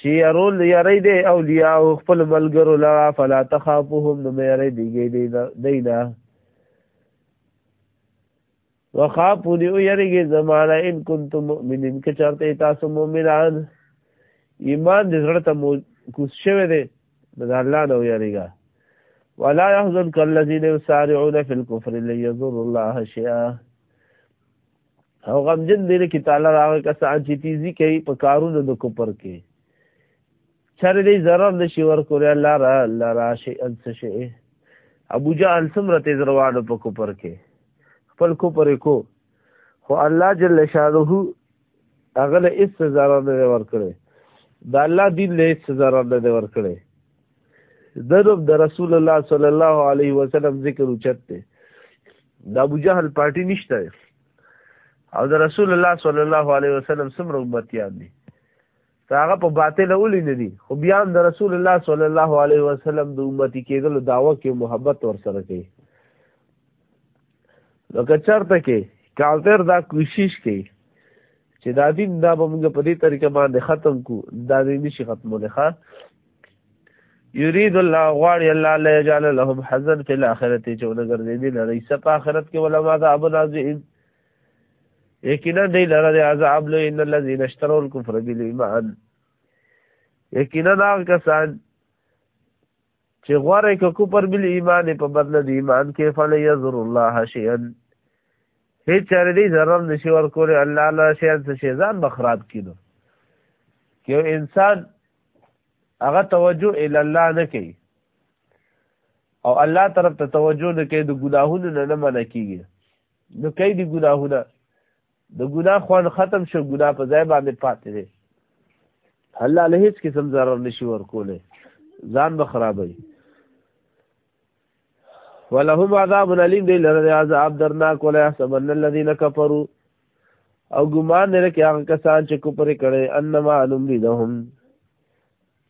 چې يرول یری دی اولیاء خپل ملګرو لرا فلا تخافهم نو مې یری دیږي دینا وخافو دی او یریږي زمانه ان کنتم مؤمنین که چرته تاسو مؤمنان ایمان دې زړه ته مو کوس شوی دی د الله نه ویریږي ولا يحزنك الذين يسارعون في الكفر لن يضر الله شيئا او غمجن دې کې تعالی راغی کسان چې تیزی کوي په کارونو د کوپر کې چاره دې zarar نشي ورکول الله را الله را شي ان څه شي ابو جهل سمره تیز روانو په کوپر کې خپل کوپر کو خو الله جل شانه هغه له هیڅ zarar نه ورکړي دا الله دین له هیڅ zarar نه ورکړي درب د رسول الله صلی الله علیه وسلم ذکر اوچته د ابو جهل پارټي نشته او د رسول الله صلی الله علیه وسلم سمره امتیان دي که هغه په باطل اولی نه دي خو بیا هم د رسول الله صلی الله علیه وسلم د امتی کېدلو دعوه کې محبت ورسره کوي نو که چرته کې کافر دا کوشش کوي چې دا دین دا به موږ په دې طریقه باندې ختم کو دا دې نشي ختمونه ښه یرید الله غواړي الله لا یجعل لهم حزن فی الاخرته چې ونګر دې لري سپ اخرت کې ولا ما ذا ابو نازئ یقینا دی لره د عذاب لوی ان الذين اشتروا الكفر بالایمان یقینا هغه کسان چې غواره ک کوپر بل ایمان په بدل د ایمان کې فل یذر الله شیئا هیڅ چر دې ضرر نشي ور کول الله لا شیئا څه شي ځان بخراب کینو کې انسان هغه توجه ال الله نه کوي او الله طرف ته توجه نه کوي د ګناهونو نه نه منع کیږي نو کوي دي ګناهونه د ګناه خوان ختم شو ګناه په ځای باندې پاتې دی الله له هیڅ قسم ضرر نشي ورکولې ځان به خرابوي ولهم عذاب الیم دی لره عذاب درناک ولا يحسبن الذين كفروا او ګمان لري کې هغه کسان چې کوپر کړي انما علم لهم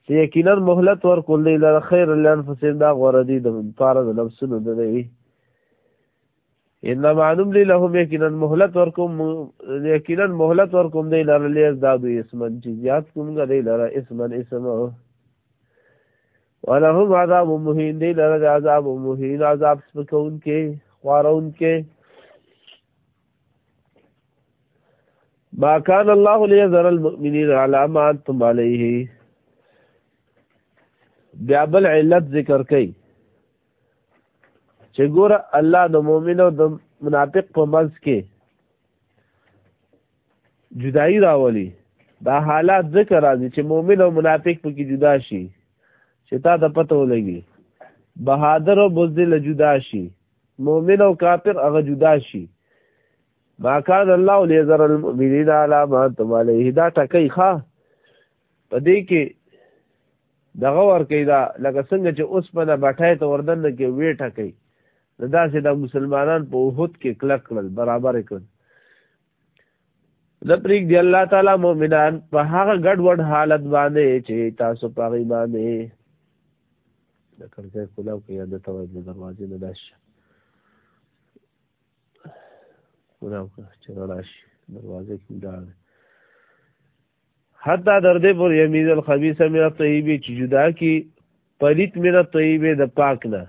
چې یقینا مهلت ورکول دی لره خیر لنفسهم دا غوړه دي د پاره د نفسونو دی انما نملي لهم یقینا مهلت ورکوم یقینا مهلت ورکوم دی لره لیز دادو اسمن چې زیات کوم غدی لره اسمن اسم ولهم عذاب مهین دی لره عذاب مهین عذاب سپکون کې خوارون کې ما كان الله ليذر المؤمنين على ما انتم عليه بیا بل علت ذکر کئ چې ګوره الله د مؤمن او د منافق په منځ کې جدائی راولي دا حالات ذکر راځي چې مؤمن او منافق پکې جدا شي چې تا د پته ولګي بهادر او بزدل جدا شي مؤمن او کافر هغه جدا شي ما کان الله لیذر المؤمنین علی ما تم علیه دا ټکی ښا پدې کې دغه ور کوي دا لکه څنګه چې اوس په نه بټای ته وردن کې وی ټکي نو داسې د مسلمانان په وحود کې کلک کړل برابر کړل د پریک دی الله تعالی مؤمنان په هغه ګډ وډ حالت باندې چې تاسو په غي باندې د کړکۍ کولاو کې یاد ته وایي د دروازې نه داشه کولاو چې راشي دروازه کې ډاله حتی در دې پر یمیز الخبیث من الطیبی چې جدا کی پلیت من الطیبی د پاک نه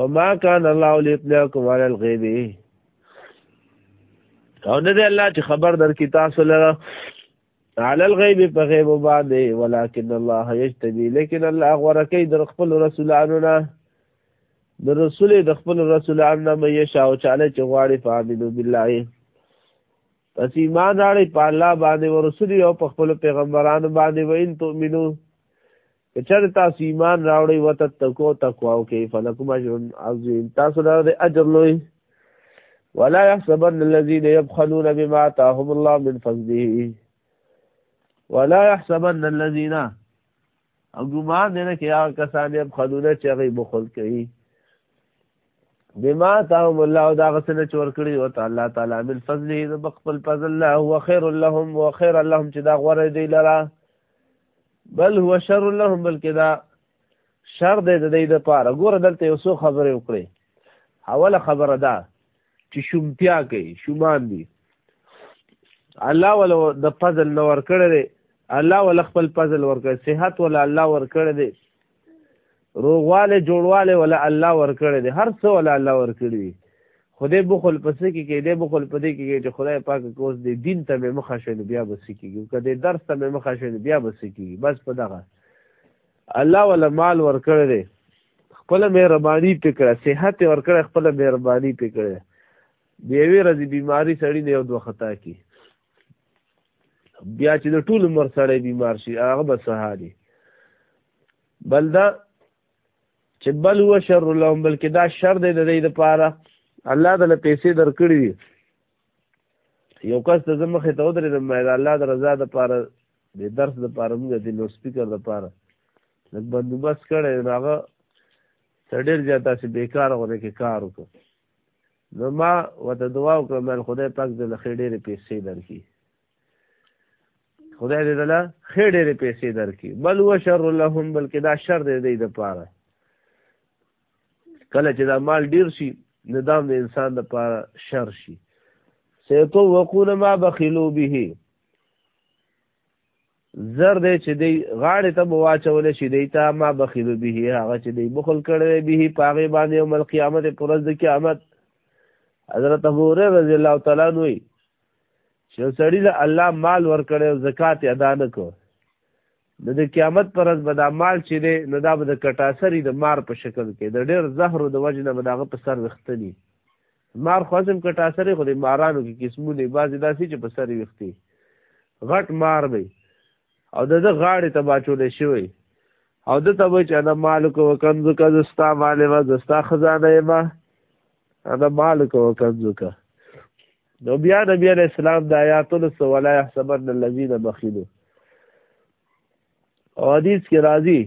وما كان الله ليطلعكم على الغيب او نه دی الله چې خبر در کی تاسو لره على الغيب په غیب باندې ولكن الله يجتبي لكن الله غورکی در خپل رسولانو نه د رسول د خپل رسولانو نه مې شاو چاله چې غواړي فامنو بالله پس ایمان راړی په الله باندې او رسول او په خپل پیغمبرانو باندې و ان تؤمنو چر تاسو ایمان راوړی و تتقو تقوا او کې فلکم اجر عظیم تاسو لپاره اجر لوی ولا يحسبن الذين يبخلون بما آتاهم الله من فضله ولا يحسبن الذين او ګمان دې نه کې هغه کسان یې بخلونه چې هغه بخل کوي بما تاهم الله او دا غسنه چور کړی او تعالی تعالی من فضله د بخل فضل الله هو خير لهم وخير لهم چې دا غوړې دی لرا بل هو شر لهم بلکې دا شر دی د دې د پاره ګور دلته یو څو خبرې وکړي اوله خبره ده چې شومتیا کوي شومان دي الله ولو د فضل نور کړی الله ول خپل فضل ورکړي صحت ول الله ور کړی روغواله جوړواله ولا الله ورکړي دي هر څه ولا الله ورکړي دي خدای بخل پس کې کې دې بخل پدې کې کې چې خدای پاک کوس دې دین ته مې مخه شې بیا بس کېږي کله درس ته مې مخه شې بیا بس کېږي بس په دغه الله ولا مال ورکړي دي خپل مهرباني پکړه صحت ورکړه خپل مهرباني پکړه دی وی رضی بیماری سړی نه یو دوه خطا کی بیا چې د ټول عمر سړی بیمار شي هغه به سهاري بل دا چې بل هو شر لهم بلکې دا شر دی د دې لپاره الله د پیسې درکړي دي یو کس د زمخه ته ودرې د مې الله د رضا د لپاره د درس د لپاره موږ د لوډ سپیکر د لپاره لږ بندوبست کړی هغه تر ډېر زیات تاسو بیکار غوړې کې کار وکړو نو ما وته دعا وکړه مې خدای پاک دې له خې ډېرې پیسې درکړي خدای دې دله خې ډېرې پیسې درکړي بل و شر لهم بلکې دا شر دې دی د پاره کله چې دا مال ډیر شي نو دا د انسان د پاره شر شي سيتو وقول ما بخلو به زر دی چې دی غاړې ته به واچولی شي دی ته ما بخیلو به هغه چې دی بخل کړی به په هغې باندې یوم القیامت په ورځ د قیامت حضرت ابو هريره رضی الله تعالی عنہ وی چې سړی له الله مال ورکړي او زکات ادا نه کو نو د قیامت پر ورځ به دا مال چې دی نو دا به د کټاسری د مار په شکل کې د ډېر زهرو د وجې نه به د هغه په سر وختني مار خو اسم کټا سره خو د مارانو کې قسمونه بعضې داسې چې په سر ویختي غټ مار دی او د ده غاړې ته باچولی شوی او ده ته به چې انا مالک و کنزو که زه ستا مال یم زه ستا خزانه یم انا مالک و کنزو که نو بیا نبی علیہ السلام د آیات لس ولا يحسبن الذين بخلوا او حدیث کې راځي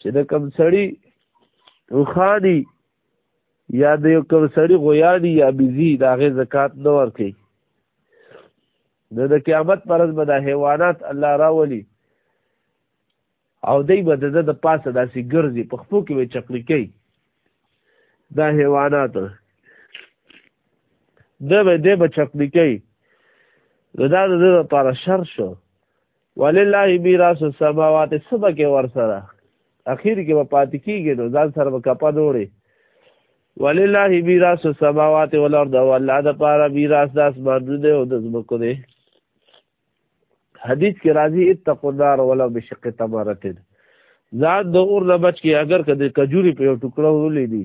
چې د کم سړی وخانی یا د یو کوم سړي غویاډي یا بیزي د هغې زکات نه ورکوي نو د قیامت پر ورځ به دا حیوانات الله راولي او دی به د ده د پاسه داسې ګرځي په خپو کې به یې چقلي کوي دا حیوانات ده به دی به چقلي کوي نو دا د ده لپاره شر شو ولله میراث السماوات سبق ور سره اخیر کې په پات کېږي نو ځان سره په کپا دوړي ولله میراث السماوات والارض والله د پاره میراث د اسمانونو دی او د زمکو دی حدیث کې راځي اتقوا النار ولو بشق تمرتين ځان د اور نه بچ کې اگر کده کجوري په ټوکړه ولې دي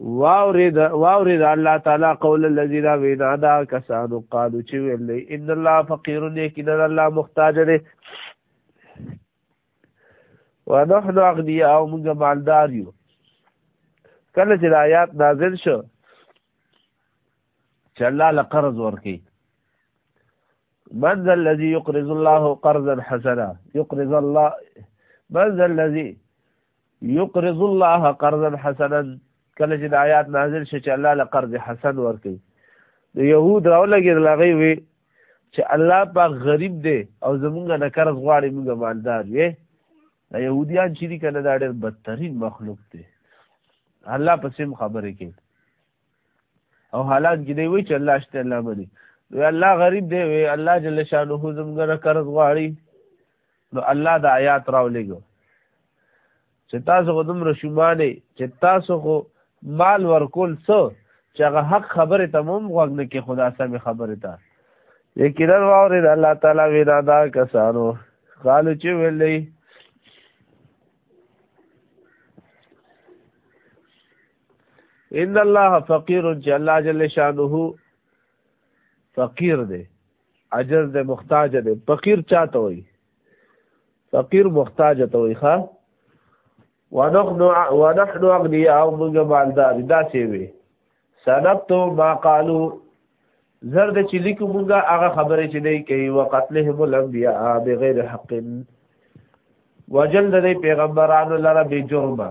واورید واورید الله تعالی قول الذی دا وینا دا کسانو قالو چې ویل ان الله فقیر یقینا الله محتاج دی ونحن اغنیاء او موږ مالدار یو کله چې آیات نازل شو چې الله له قرض ورکي من ذا الذي يقرض الله قرضا حسنا يقرض الله من ذا الذي یقرض الله قرضا حسنا کله چې د آیات نازل شي چې الله له قرض حسن ورکړي د يهود راولګېدل هغوی وي چې الله پاک غریب دی او زمونږ نه قرض غواړي موږ مالدار یې دا يهوديان چې دي که نه دا ډېر بدترین مخلوق دی الله پسې هم خبرې کوي او حالات کې دی وی چې الله شته الله مني وی الله غریب دی وی الله جل شانه زمګره قرض غواړي نو الله د آیات راولېګو چې تاسو غدم رشمانه چې تاسو خو مال ورکول څو چې هغه حق خبره تمام غوږ نه کې خدا سم خبره تا یقینا واورید الله تعالی وینا دا کسانو قالو چې ویلې ان الله فقیر چې الله جل شانه فقیر دی عجز دی محتاج دی فقیر چاته وي فقیر محتاج ته وي ښا ونحن ونحن اغنیاء او موږ مالدار دا سی وي سنبتو ما قالو زرد چې لیکو موږ هغه خبره چې دی کوي وقتلهم الانبیاء بغیر حق وجل د پیغمبرانو لره به جرمه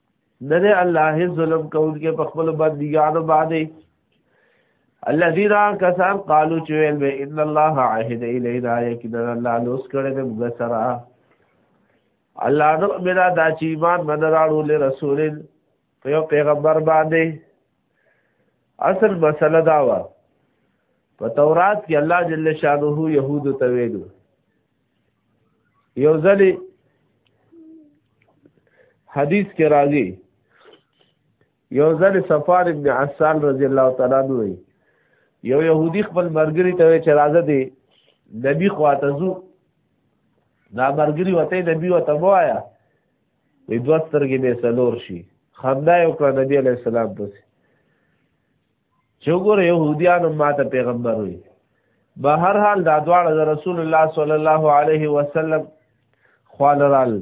نه دی الله هیڅ ظلم کوونکی په خپلو بندګانو باندې الذين كسان قالوا چويل به ان الله عهد الينا يكن الله لوس کړه دې مغسرا الله نو میرا دا چې ایمان مدراړو له رسول په یو پیغمبر باندې اصل مسله دا و په تورات کې الله جل شانه يهود ته ویلو یو ځلې حدیث کې راځي یو ځلې صفار ابن عسال رضی الله تعالی عنہ وی یو يهودي خپل مرګري ته چې راځه دی نبی خواته زو دا مرګري وته نبی وته وایا وی دوه سترګې به سلور شي خندا یو کړ نبی علی السلام پسې چوګور يهوديان ما ته پیغمبر وي به هر حال دا دواړه د رسول الله صلی الله علیه وسلم خوالرال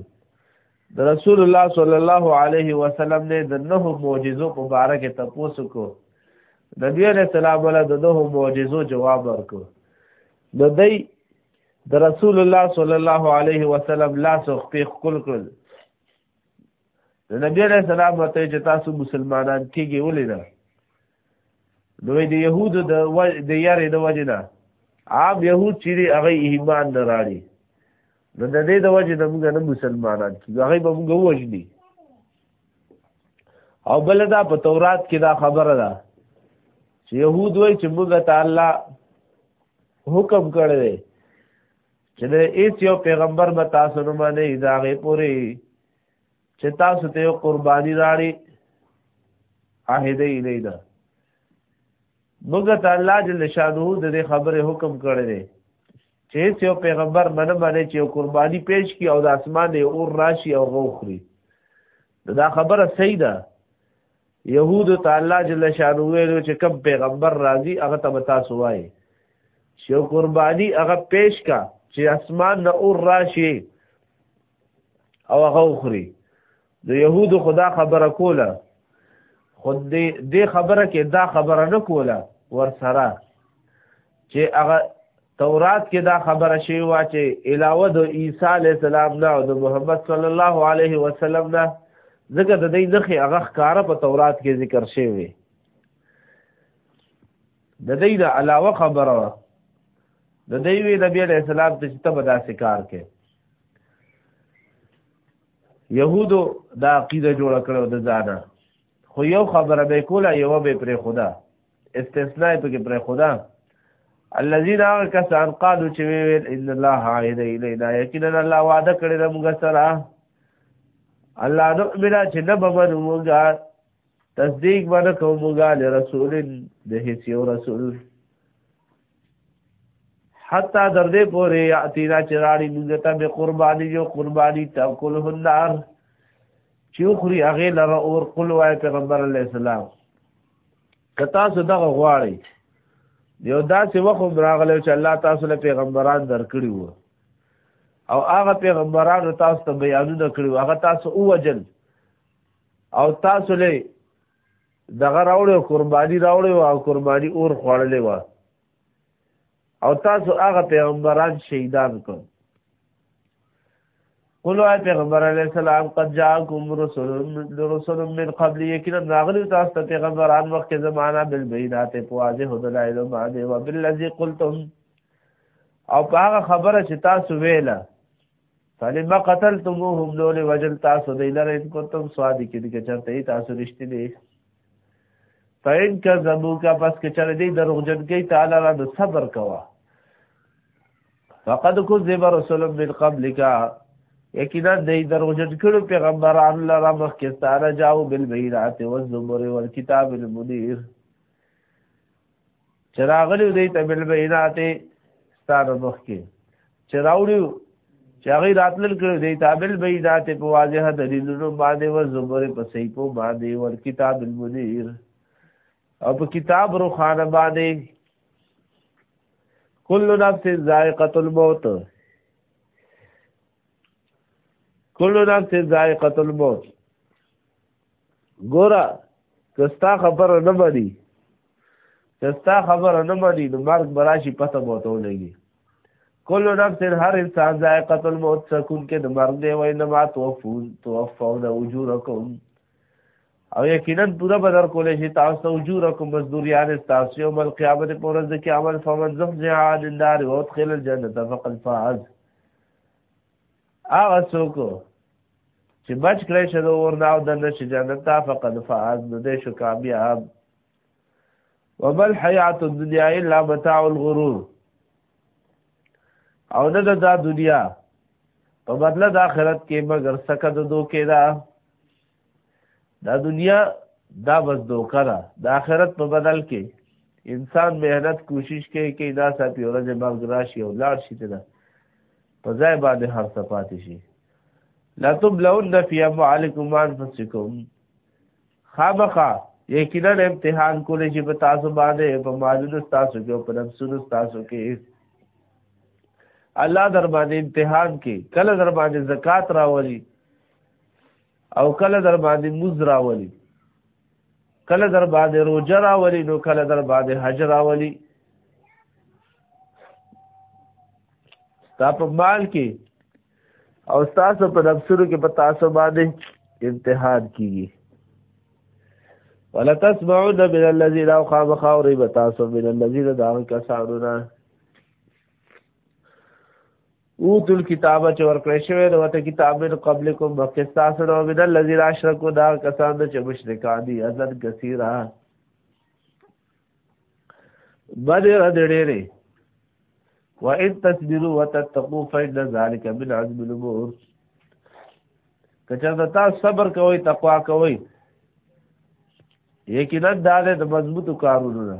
د رسول الله صلی الله علیه وسلم نه د نه معجزو په باره کې تاسو کو د نبی علیہ السلام ولا د نه معجزو جواب ورکو نو دای د رسول الله صلی الله علیه وسلم لاس خپل خپل کړل نو نبی علیہ السلام ورته چې تاسو مسلمانان کېږي ولې نه نو د يهودو د و... د یارې د وجې نه عام يهود چې دی هغه ایمان نه راړي نو د دې د وجې نه موږ نه مسلمانان کېږو هغه به موږ وژني او بل دا په تورات کې دا خبره ده چې يهود وایي چې موږ ته الله حکم کړی دی چې د ایس یو پیغمبر به تاسو نه معنی داغه پوری چې تاسو ته قربانی راړي عهد الینا مګر الله جل شانو د خبره حکم کړی دی چې یو پیغمبر منه باندې چې قربانی پیش کی او د اسمان دی اور راشي او غوخري دا خبره صحیح ده يهود تعالی جل شانو ویلو چې کوم پیغمبر راځي هغه ته تاسو وایي چې یو قرباني هغه پیش کا چې اسمان نه اور راشي او هغه وخوري د يهود خدا خبره کوله خود دې خبره کې دا خبره نه کوله ور سره چې هغه تورات کې دا خبره شوی و چې علاوه د عیسی علی السلام نه او د محمد صلی الله علیه وسلم نه ځکه د دې نخې هغه ښکارا په تورات کې ذکر شوی وي د دې نه علاوه خبره و د دې وی نبی علی السلام ته چې ته به دا سکار کې يهودو دا عقیده جوړ کړو د ځانه خو یو خبره به کوله یو به پر خدا استثناء په کې پر خدا الذين كسان قالوا چې ویل ان الله عهد الینا یقینا الله وعده کړی د موږ سره الله نو بلا چې نه بمن موږ تصدیق باندې کوم موږ له رسول د هیڅ یو رسول حتا در دې پورې یاتی دا چې راړي موږ ته به قرباني یو قرباني تاکله النار چې خوري هغه لره اور قل وای پیغمبر علی السلام کتا سو دغه غواړي یو داسې وخت راغلی چې الله تاسو له پیغمبران درکړي وو او هغه پیغمبرانو تاسو ته بیانونه کړو هغه تاسو اوجل او تاسو له دغه راوړې قرباني راوړې او قرباني اور خوړلې و او تاسو هغه پیغمبران شهیدان کړ قلوا پیغمبر علیہ السلام قد جاءکم رسول رسول من قبل یقینا ناغلی تاسو ته پیغمبران وخت زمانہ بالبینات په واضح دلایل باندې او بالذی قلتم او هغه خبره چې تاسو ویله فلم قتلتموهم نو له وجل تاسو دی لره ان کوتم صادقین که چرته تاسو رښتینی فین کذبوک پس که چر دی دروغجن کی تعالی را د صبر کوا فقد کذب رسول من قبلک یقینا دی دروغجن کړو پیغمبران لره مخکې ستاره جاو بالبینات والزبر والکتاب المنیر چراغلی دی ته بل بینات ستاره مخ کې چراوړو چې هغه راتلل کړو دی ته بل بینات په واضح دلیلونو باندې و زبر په صحیح په باندې ور کتاب المنیر او په کتاب روخانه باندې کل نفس ذائقه الموت کل نفس ذائقه الموت ګوره که ستا خبره نه مني که ستا خبره نه مني نو مرګ به راشي پته به ورته ولګي کل نفس هر انسان ذائقه الموت سکون کې د مرګ دی وای نه ما توفون توفون اجورکم او یقینا پورا بدر کولې شي تاسو اجورکم مزدوریان تاسو یوم القیامت پر ورځ کې عمل فمن زحزح عن النار وادخل الجنه فقد فاز هغه څوک چې بچ کړی شه د اور نه او دنه شي جنت ته فقد فاز نو دی شو کامیاب وبل حیات الدنیا الا متاع الغرور او نه دا دنیا په بدله د آخرت کې مگر سکه د دوکې ده دا دنیا دا بس دوکه ده د آخرت په بدل کې انسان مهنت کوشش کوي کې دا ساتي ورځې مرګ راشي او لاړ شي ته په ځای باندې هر څه پاتې شي لا تبلون فی اموالکم وانفسکم خامخا یقینا امتحان کولې چې په تاسو باندې په مالونو تاسو کې او په نفسونو تاسو کې الله در باندې امتحان کې کله در باندې زکات راوړي او کله در باندې موز راولي کله در باندې روجه راولي نو کله در باندې حج راولي ستا په مال کې او ستاسو په نفسونو کې په تاسو باندې امتحان کیږي ولتسمعون من الذين او خامخاوري بتاسو من الذين دعوا كسانونا او تل کتابه چې ورکړی شوی د وته کتاب من قبلکم مخکستا سره من الذي اشرکو دا کسان چې مشرکان دي ازن کثیره بدر دړېره و ان تصبروا وتتقوا فإن ذلك من عزم الامور کچا تا صبر کوي تقوا کوي یقینا دا د مضبوط کارونه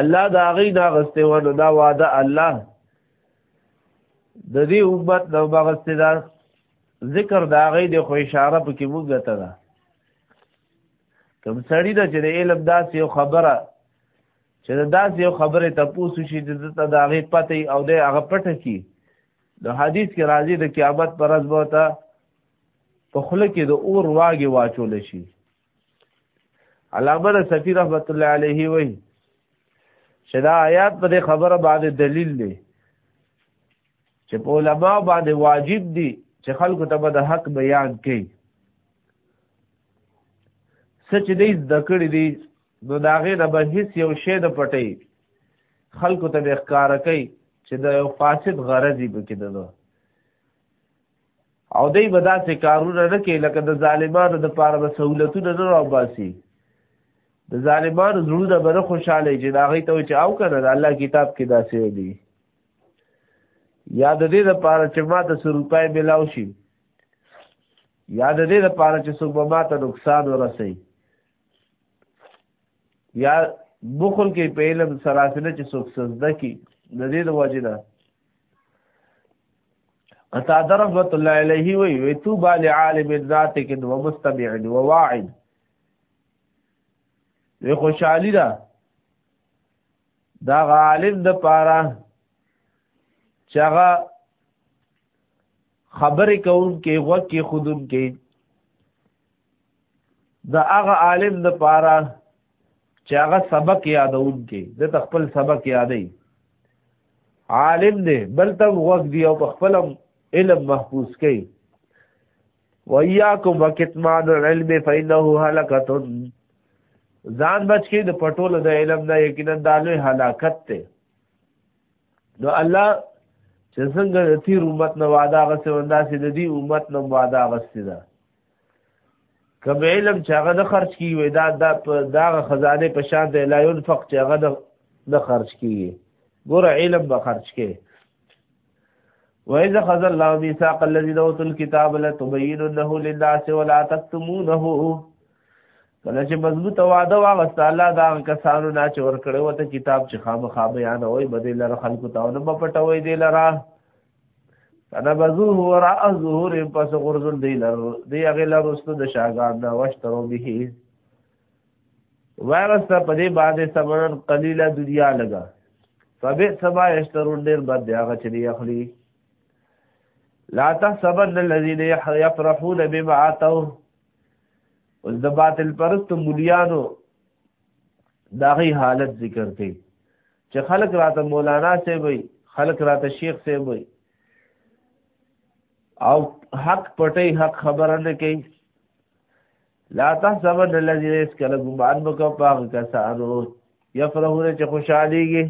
الله دا غي دا غسته ونه دا وعده الله د دې امت نو بغسته دا ذکر دا غي د خو اشاره پکې موږ ته ده کم سړی دا چې د علم داسې یو خبره چې دا داسې یو خبره تاسو شي د ته دا غي پته او د هغه پټه کی د حدیث کې راځي د قیامت پر ورځ به تا په خله کې د اور واګي واچول شي علامه رسفی رحمت الله علیه وی چې دا آیات پر خبره باندې دلیل دی چې په علما باندې واجب دي چې خلکو ته به د حق بیان کوي سچ دې ذکرې دي نو داغه نه به هیڅ یو شی د پټي خلکو ته به ښکار کوي چې د یو فاسد غرض یې پکې ده او دی به داسې کارونه نه کوي لکه د ظالمانو د پاره به سهولتونه نه راوباسي د ظالمانو زړونه به نه خوشحاله چې د هغوی ته چې او که نه د الله کتاب کې داسې ویلي یا د دې لپاره چې ما ته څه روپۍ میلاو شي یا د دې لپاره چې څوک به ما ته نقصان ورسوي یا بخل کې په علم سراسنه چې څوک سزده کړي د دې د وجې نه عطا در رحمت الله علیه وی وی تو بال عالم ذات کې دو مستمع و واعد وی خوشحالی دا دا عالم د پاره چاغه خبرې کوم کې وکه خودم کې د هغه عالم د پاره چې هغه سبق یادون کې د خپل سبق یادې عالم دی بل ته وغږ دی او خپل علم محفوظ کړي وَإِيَّاكُمْ وَكِتْمَانُ الْعِلْمِ فَإِنَّهُ هَلَكَةٌ ځان بچ کې د پټولو د علم نه یقینا د لوی هلاکت ته نو الله چې څنګه د تیر امت نه وعده غسه ونداسې د دې امت نه وعده غسه ده کوم علم چې هغه د خرج کی وي دا دا دا خزانه په شان دی لا ينفق چې هغه د خرج کی ګور علم به خرج کی وَإِذَا خَذَ اللَّهُ مِيثَاقَ الَّذِينَ أُوتُوا الْكِتَابَ لَتُبَيِّنُنَّهُ لِلنَّاسِ وَلَا تَكْتُمُونَهُ کله چې مضبوطه وعده واغسته الله دا کسانو نه چې ورکړې وته کتاب چې خامخا بیان وای بدې لره خلکو ته نه په پټوي دی لره فنبذوه وراء ظهور پس غرزل دی لر دی هغه لر واست د شاګان دا واشترو به وایرس ته پدې باندې سمن قلیلا دنیا لگا فبئ سما یشترون ډیر بد دی هغه چې دی اخلي لا تحسبن الذين يفرحون بما اتوا اوس د باطل پرست مليانو داغي حالت ذکر کړي چې خلک راته مولانا سي وي خلک راته شیخ سي وي او حق پټي حق خبره نه کوي لا تحسبن الذين يسكلوا ګمان بکو پاغ کسانو یفرحون چې خوشاليږي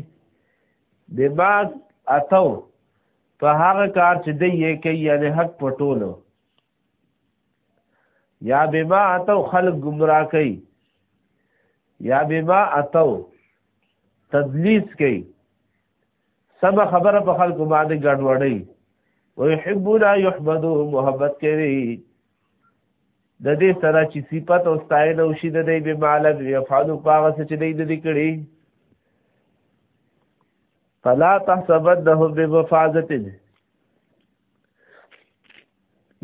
دماغ اتو په هغه کار چې دی یې کوي یعنی حق پټولو یا بما اتو خلق گمراه کوي یا بما اتو تدلیس کوي سم خبره په خلق باندې ګډوډي ويحبون يحمدو محبت کوي د دې سره چې صفات او ستاینه او شي د دې به مالک یفعلوا پاغه څه چې دې دې کړی فلا تحسبنهم بمفازه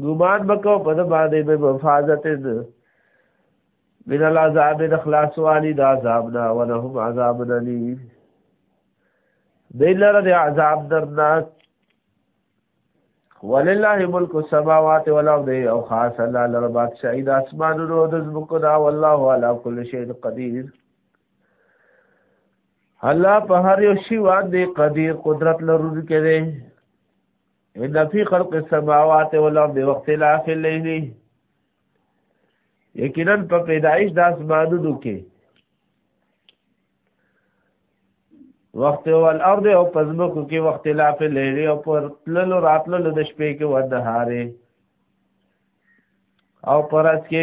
ګمان بکو په د باندې به مفازت من العذاب اخلاص والی دا عذاب دا ولهم عذاب نلی دیلر دی عذاب درناک ولله ملک السماوات والارض او خاص الله لر بادشاہی د اسمانونو د زمکو دا والله علی کل شیء قدیر الله په هر یو شی باندې قدیر قدرت لرونکی دی ان فی خلق السماوات والارض واختلاف الليل یقینا په پیدایش د اسمانونو کې وخت او الارض او پزمکو کې وخت لاف لیلی او پر تللو راتللو د شپې کې ودهاره او پرس کې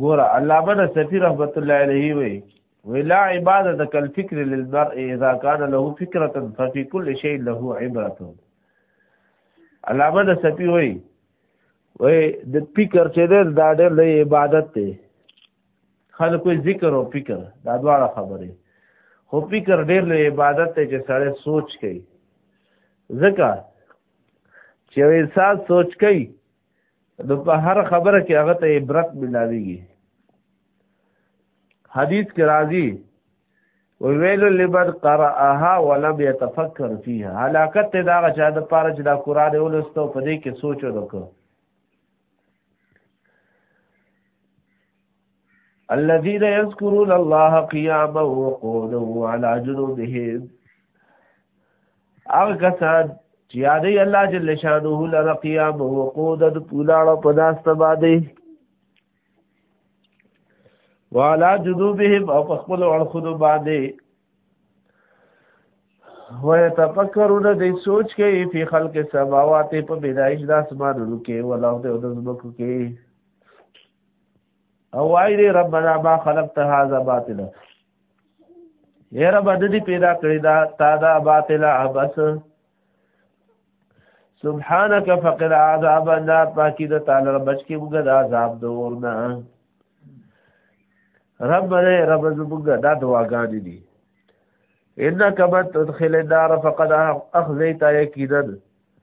ګور علامه نصفی رحمت الله علیه وی ولا عبادت کل فکر للمرء اذا كان له فکره ففي كل شيء له عبرت علامه نصفی وی وی د فکر چې دا ډېر لوی عبادت دی خلکو ذکر او فکر دا دواړه خبرې خو فکر ډېر لوی عبادت دی چې سړی سوچ کوي ځکه چې انسان سوچ کوي نو په هر خبره کې هغه ته عبرت ملاويږي حدیث کې راځي ویل لمن قرأها ولم يتفكر فيها هلاکت ته دا چا د پاره چې دا قران ولستو په دې کې سوچ وکړو الذين يذكرون الله قياما وقعودا وعلى جنوبهم هغه کسان چې یادې الله جل شانه لره قیام او قودا د پولاړو په داس باندې وعلى جنوبهم او په خپل اړخونو باندې ويتفکرون د سوچ کوي په خلق سماوات په پیدایش د اسمانونو کې ولاو د زمکو کې او وای دی ربنا ما خلقت هذا باطلا اے رب د دې پیدا کړی دا تا دا باطلا بس سبحانك فقد عذاب النار پاکی د تعالی رب چې موږ د عذاب دورنا رب دې رب زموږ دا دعاګانې دي انك من تدخل النار فقد اخزيت يقينا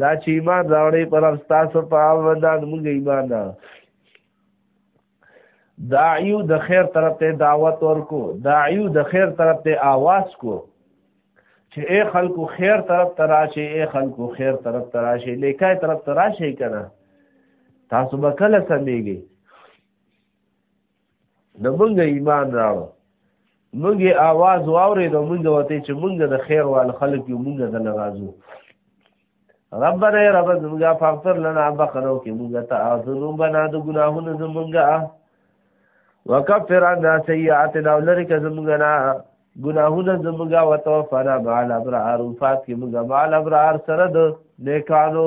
دا چې ایمان راوړې پر تاسو په امداد موږ ایمان نه داعیو د خیر طرف ته دعوت ورکو داعیو د خیر طرف ته आवाज کو چې اے خلکو خیر طرف تراشي اے خلکو خیر طرف تراشي لیکای طرف تراشي کنه تاسو به کله سمېږي نو مونږ ایمان راړو مونږ آواز واورې نو مونږ وته چې مونږ د خیر وال خلک یو مونږ د ناراضو ربنا یا رب زمونږه فاغفر لنا بخنو کې مونږ ته اذنو بنا د ګناهونو زمونږه وکفر عنا سیئاتنا ولرک زمونږه نه ګناهونه زمونږه وتوفنا مع الابرار وفات کې مونږه مع الابرار سره د نیکانو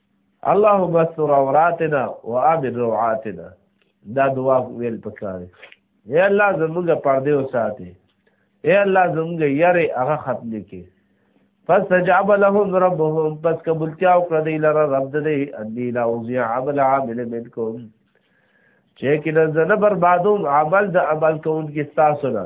اللهم استر عوراتنا وامن روعاتنا دا دعا ویل پکاره اے الله زموږ پردې وساتي اے الله زموږ یاره هغه ختم کې فاستجاب لهم ربهم پس قبول کیا او کړی لره رب دې انی لا اوزی عمل عامل منکم چې کله زنه بربادوم عمل د عمل کوونکې تاسو نه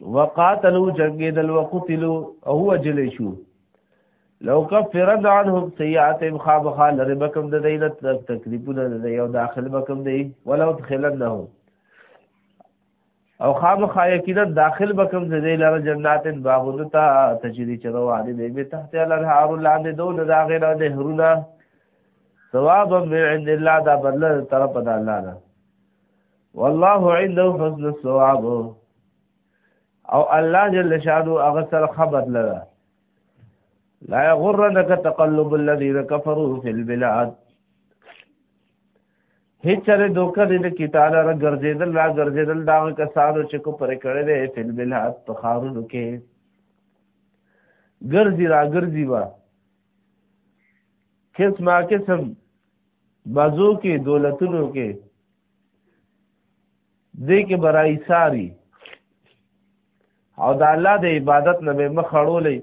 وقاتلو جنگیدل وقتلو او وجل شو لو کفرن عنهم سیئاتهم خامخا لري بکم د دینه تکلیفونه د یو داخل بکم دی ولو تخلنهم او خامخا یقینا داخل بکم د دې لاره جنات باغونه تا تجری چروانه دی به تحت الانهار لاندې دو د داغه د هرونه ثواب من عند الله دا بدل طرف د الله نه والله عنده حسن الثواب او الله جل شانو هغه سره خبر لره لا يغرنك تقلب الذين كفروا في البلاد هیڅ چره دوکه دې کې تعالی را ګرځیدل را ګرځیدل دا کسانو چې کو پر کړه دې فل بلاد په خارونو کې ګرځي را ګرځي وا قسمه قسم بازو کې دولتونو کې دې کې برای ساری او د الله د عبادت نه به مخ اړولې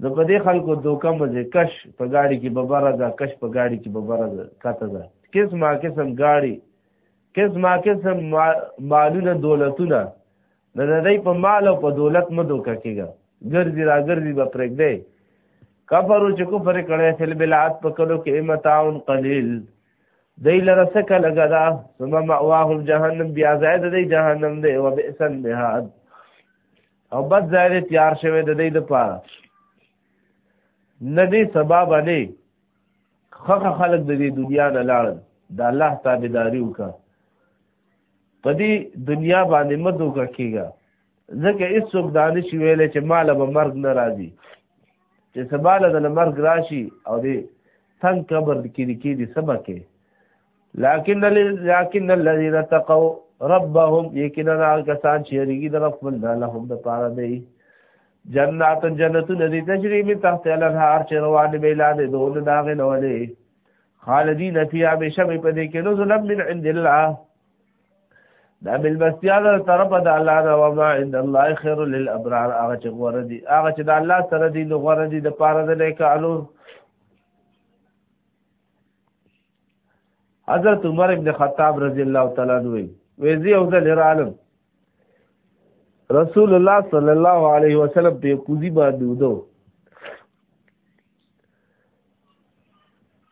نو په دې خلکو دوکه مزه کش په گاډي کې ببره ده کش په گاډي کې ببره ده کته ده کس ما قسم گاډي کس ما قسم مالونه دولتونه د دې په مال او په دولت مو دوکه کېږي ګرځي را ګرځي به پرېګ دی کفرو چې کفر کړي فل بلاد په کلو کې متاون قلیل دی لره څه کله ګدا ثم مأواهم جهنم بیا ځای د دی جهنم دی او بئس المهاد او بد ځای دی تیار شوی د دی د پاره ندی سبا باندې خخ خلق د دې دنیا نه لاړل د الله تابعداري وکړه په دې دنیا باندې مدو کېږي ځکه هیڅوک دا نشي ویلی چې ماله به مرګ نه راځي چې سبا له د مرګ راشي او دی تنګ قبر کې دي کې دي سبا کې لكن لكن الذين تقوا ربهم یقینا هغه کسان چې ریګي د رب خپل لهم د پاره دی جنات جنت ندی تجری من تحت الانهار چې روان به لاندې دول داغه نولې خالدین فیها بشم په دې کې نزل من عند الله دا ملمستیا د طرفه د الله نه و ما عند الله خير للابرار هغه چې غوړه دي هغه چې د الله سره دي نو غوړه دي د پاره د نیکانو حضرت عمر ابن خطاب رضی الله تعالی عنہ ویزی او ذل عالم رسول الله صلی الله علیه وسلم په کوزي باندې ودو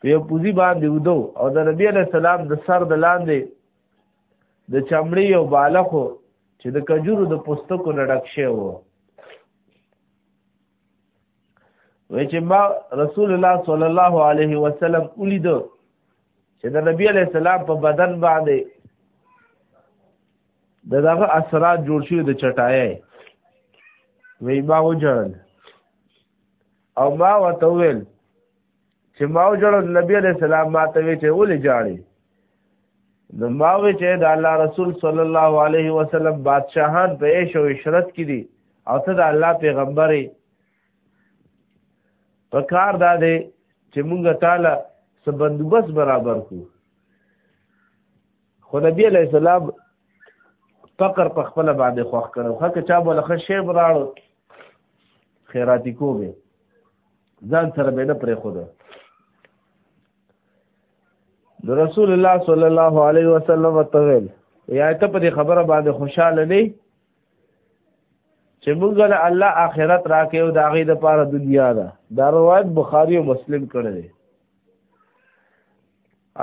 په پوزي باندې ودو او د نبی علی السلام د سر د لاندې د چمړې یو بالخو چې د کجورو د پوستکو نه ډک شوی و وای چې ما رسول الله صلی الله علیه وسلم ولیدو چې د نبی علی السلام په بدن باندې د دغه اثرات جوړ شوی د چټایي وای ما وجړل او ما ورته وویل چې ما وجړل نبی علیہ السلام ما ته وی چې ولې جاړي نو ما وی چې د الله رسول صلی الله علیه وسلم بادشاہان په عیش او عشرت کې دي او ته د الله پیغمبري په کار دا دی چې مونږ تعالی سبندوبس برابر کو خو نبی علیہ السلام فقر په خپل باندې خوښ کړو خکه چا بوله خ شی براړو خیراتی کو به ځان سره به نه پرې خو ده د رسول الله صلی الله علیه وسلم وتویل یا ته په خبره باندې خوشاله نه چې موږ له الله آخرت راکې او د هغې د پاره دنیا ده دا روایت بخاری او مسلم کړی دی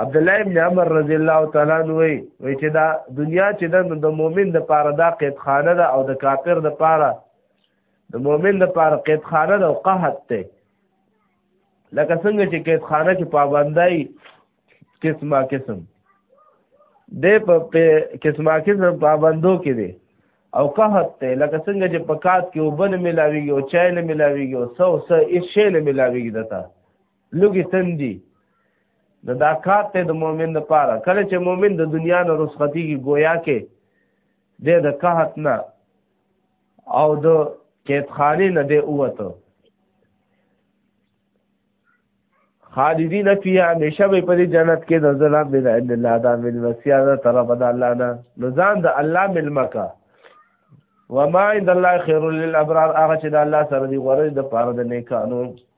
عبد الله ابن عمر رضی الله تعالی عنہ وی وی چې دا دنیا چې د مؤمن د پاره دا قید خانه ده او د کافر د پاره د مؤمن د پاره قید خانه ده او قحط ته لکه څنګه چې قید خانه کې پابندای قسمه قسم د په قسمه قسم پابندو کې دي او قحط ته لکه څنګه چې پکات کې وبن ملاویږي او چای نه ملاویږي او سو سو هیڅ شی نه ملاویږي دته لوګي تندي د دا کار ته د مؤمن لپاره کله چې مؤمن د دنیا نه رسختی کی گویا کې د د قحط نه او د کیتخانه نه دی اوته خالدین فیها همیشه به په جنت کې د ظلم من عند الله دا من وسیانه طرف د الله نه نزان د الله ملمکا وما عند الله خير للابرار هغه چې د الله سره دی غوړي د پاره د نیکانو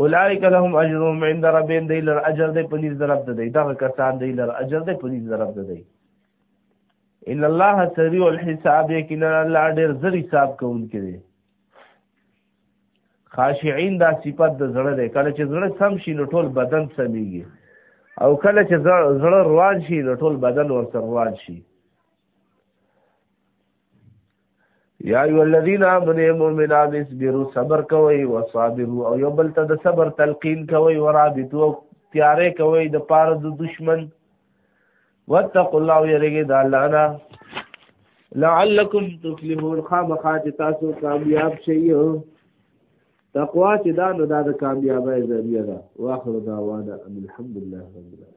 اولائک لهم اجرهم عند ربهم دی لر اجر دی پنځ درب دی دا کسان دی لر اجر دی پنځ درب دی ان الله سریع الحساب یقینا الله ډیر زری حساب کوونکی دی خاشعين دا صفت د زړه دی کله چې زړه سم شي نو ټول بدن سميږي او کله چې زړه روان شي نو ټول بدن ورسره روان شي یا ایو الذین آمنوا مؤمنان اصبروا صبر کوئ او صابروا او یو بل ته د صبر تلقین کوئ او رابطو تیارې کوئ د پاره د دشمن واتقوا الله یریګه د الله نه لعلکم تفلحون خامخا چې تاسو کامیاب شئ تقوا چې دا نو دا د کامیابی ذریعہ ده واخر دعوانا ان الحمدلله رب العالمین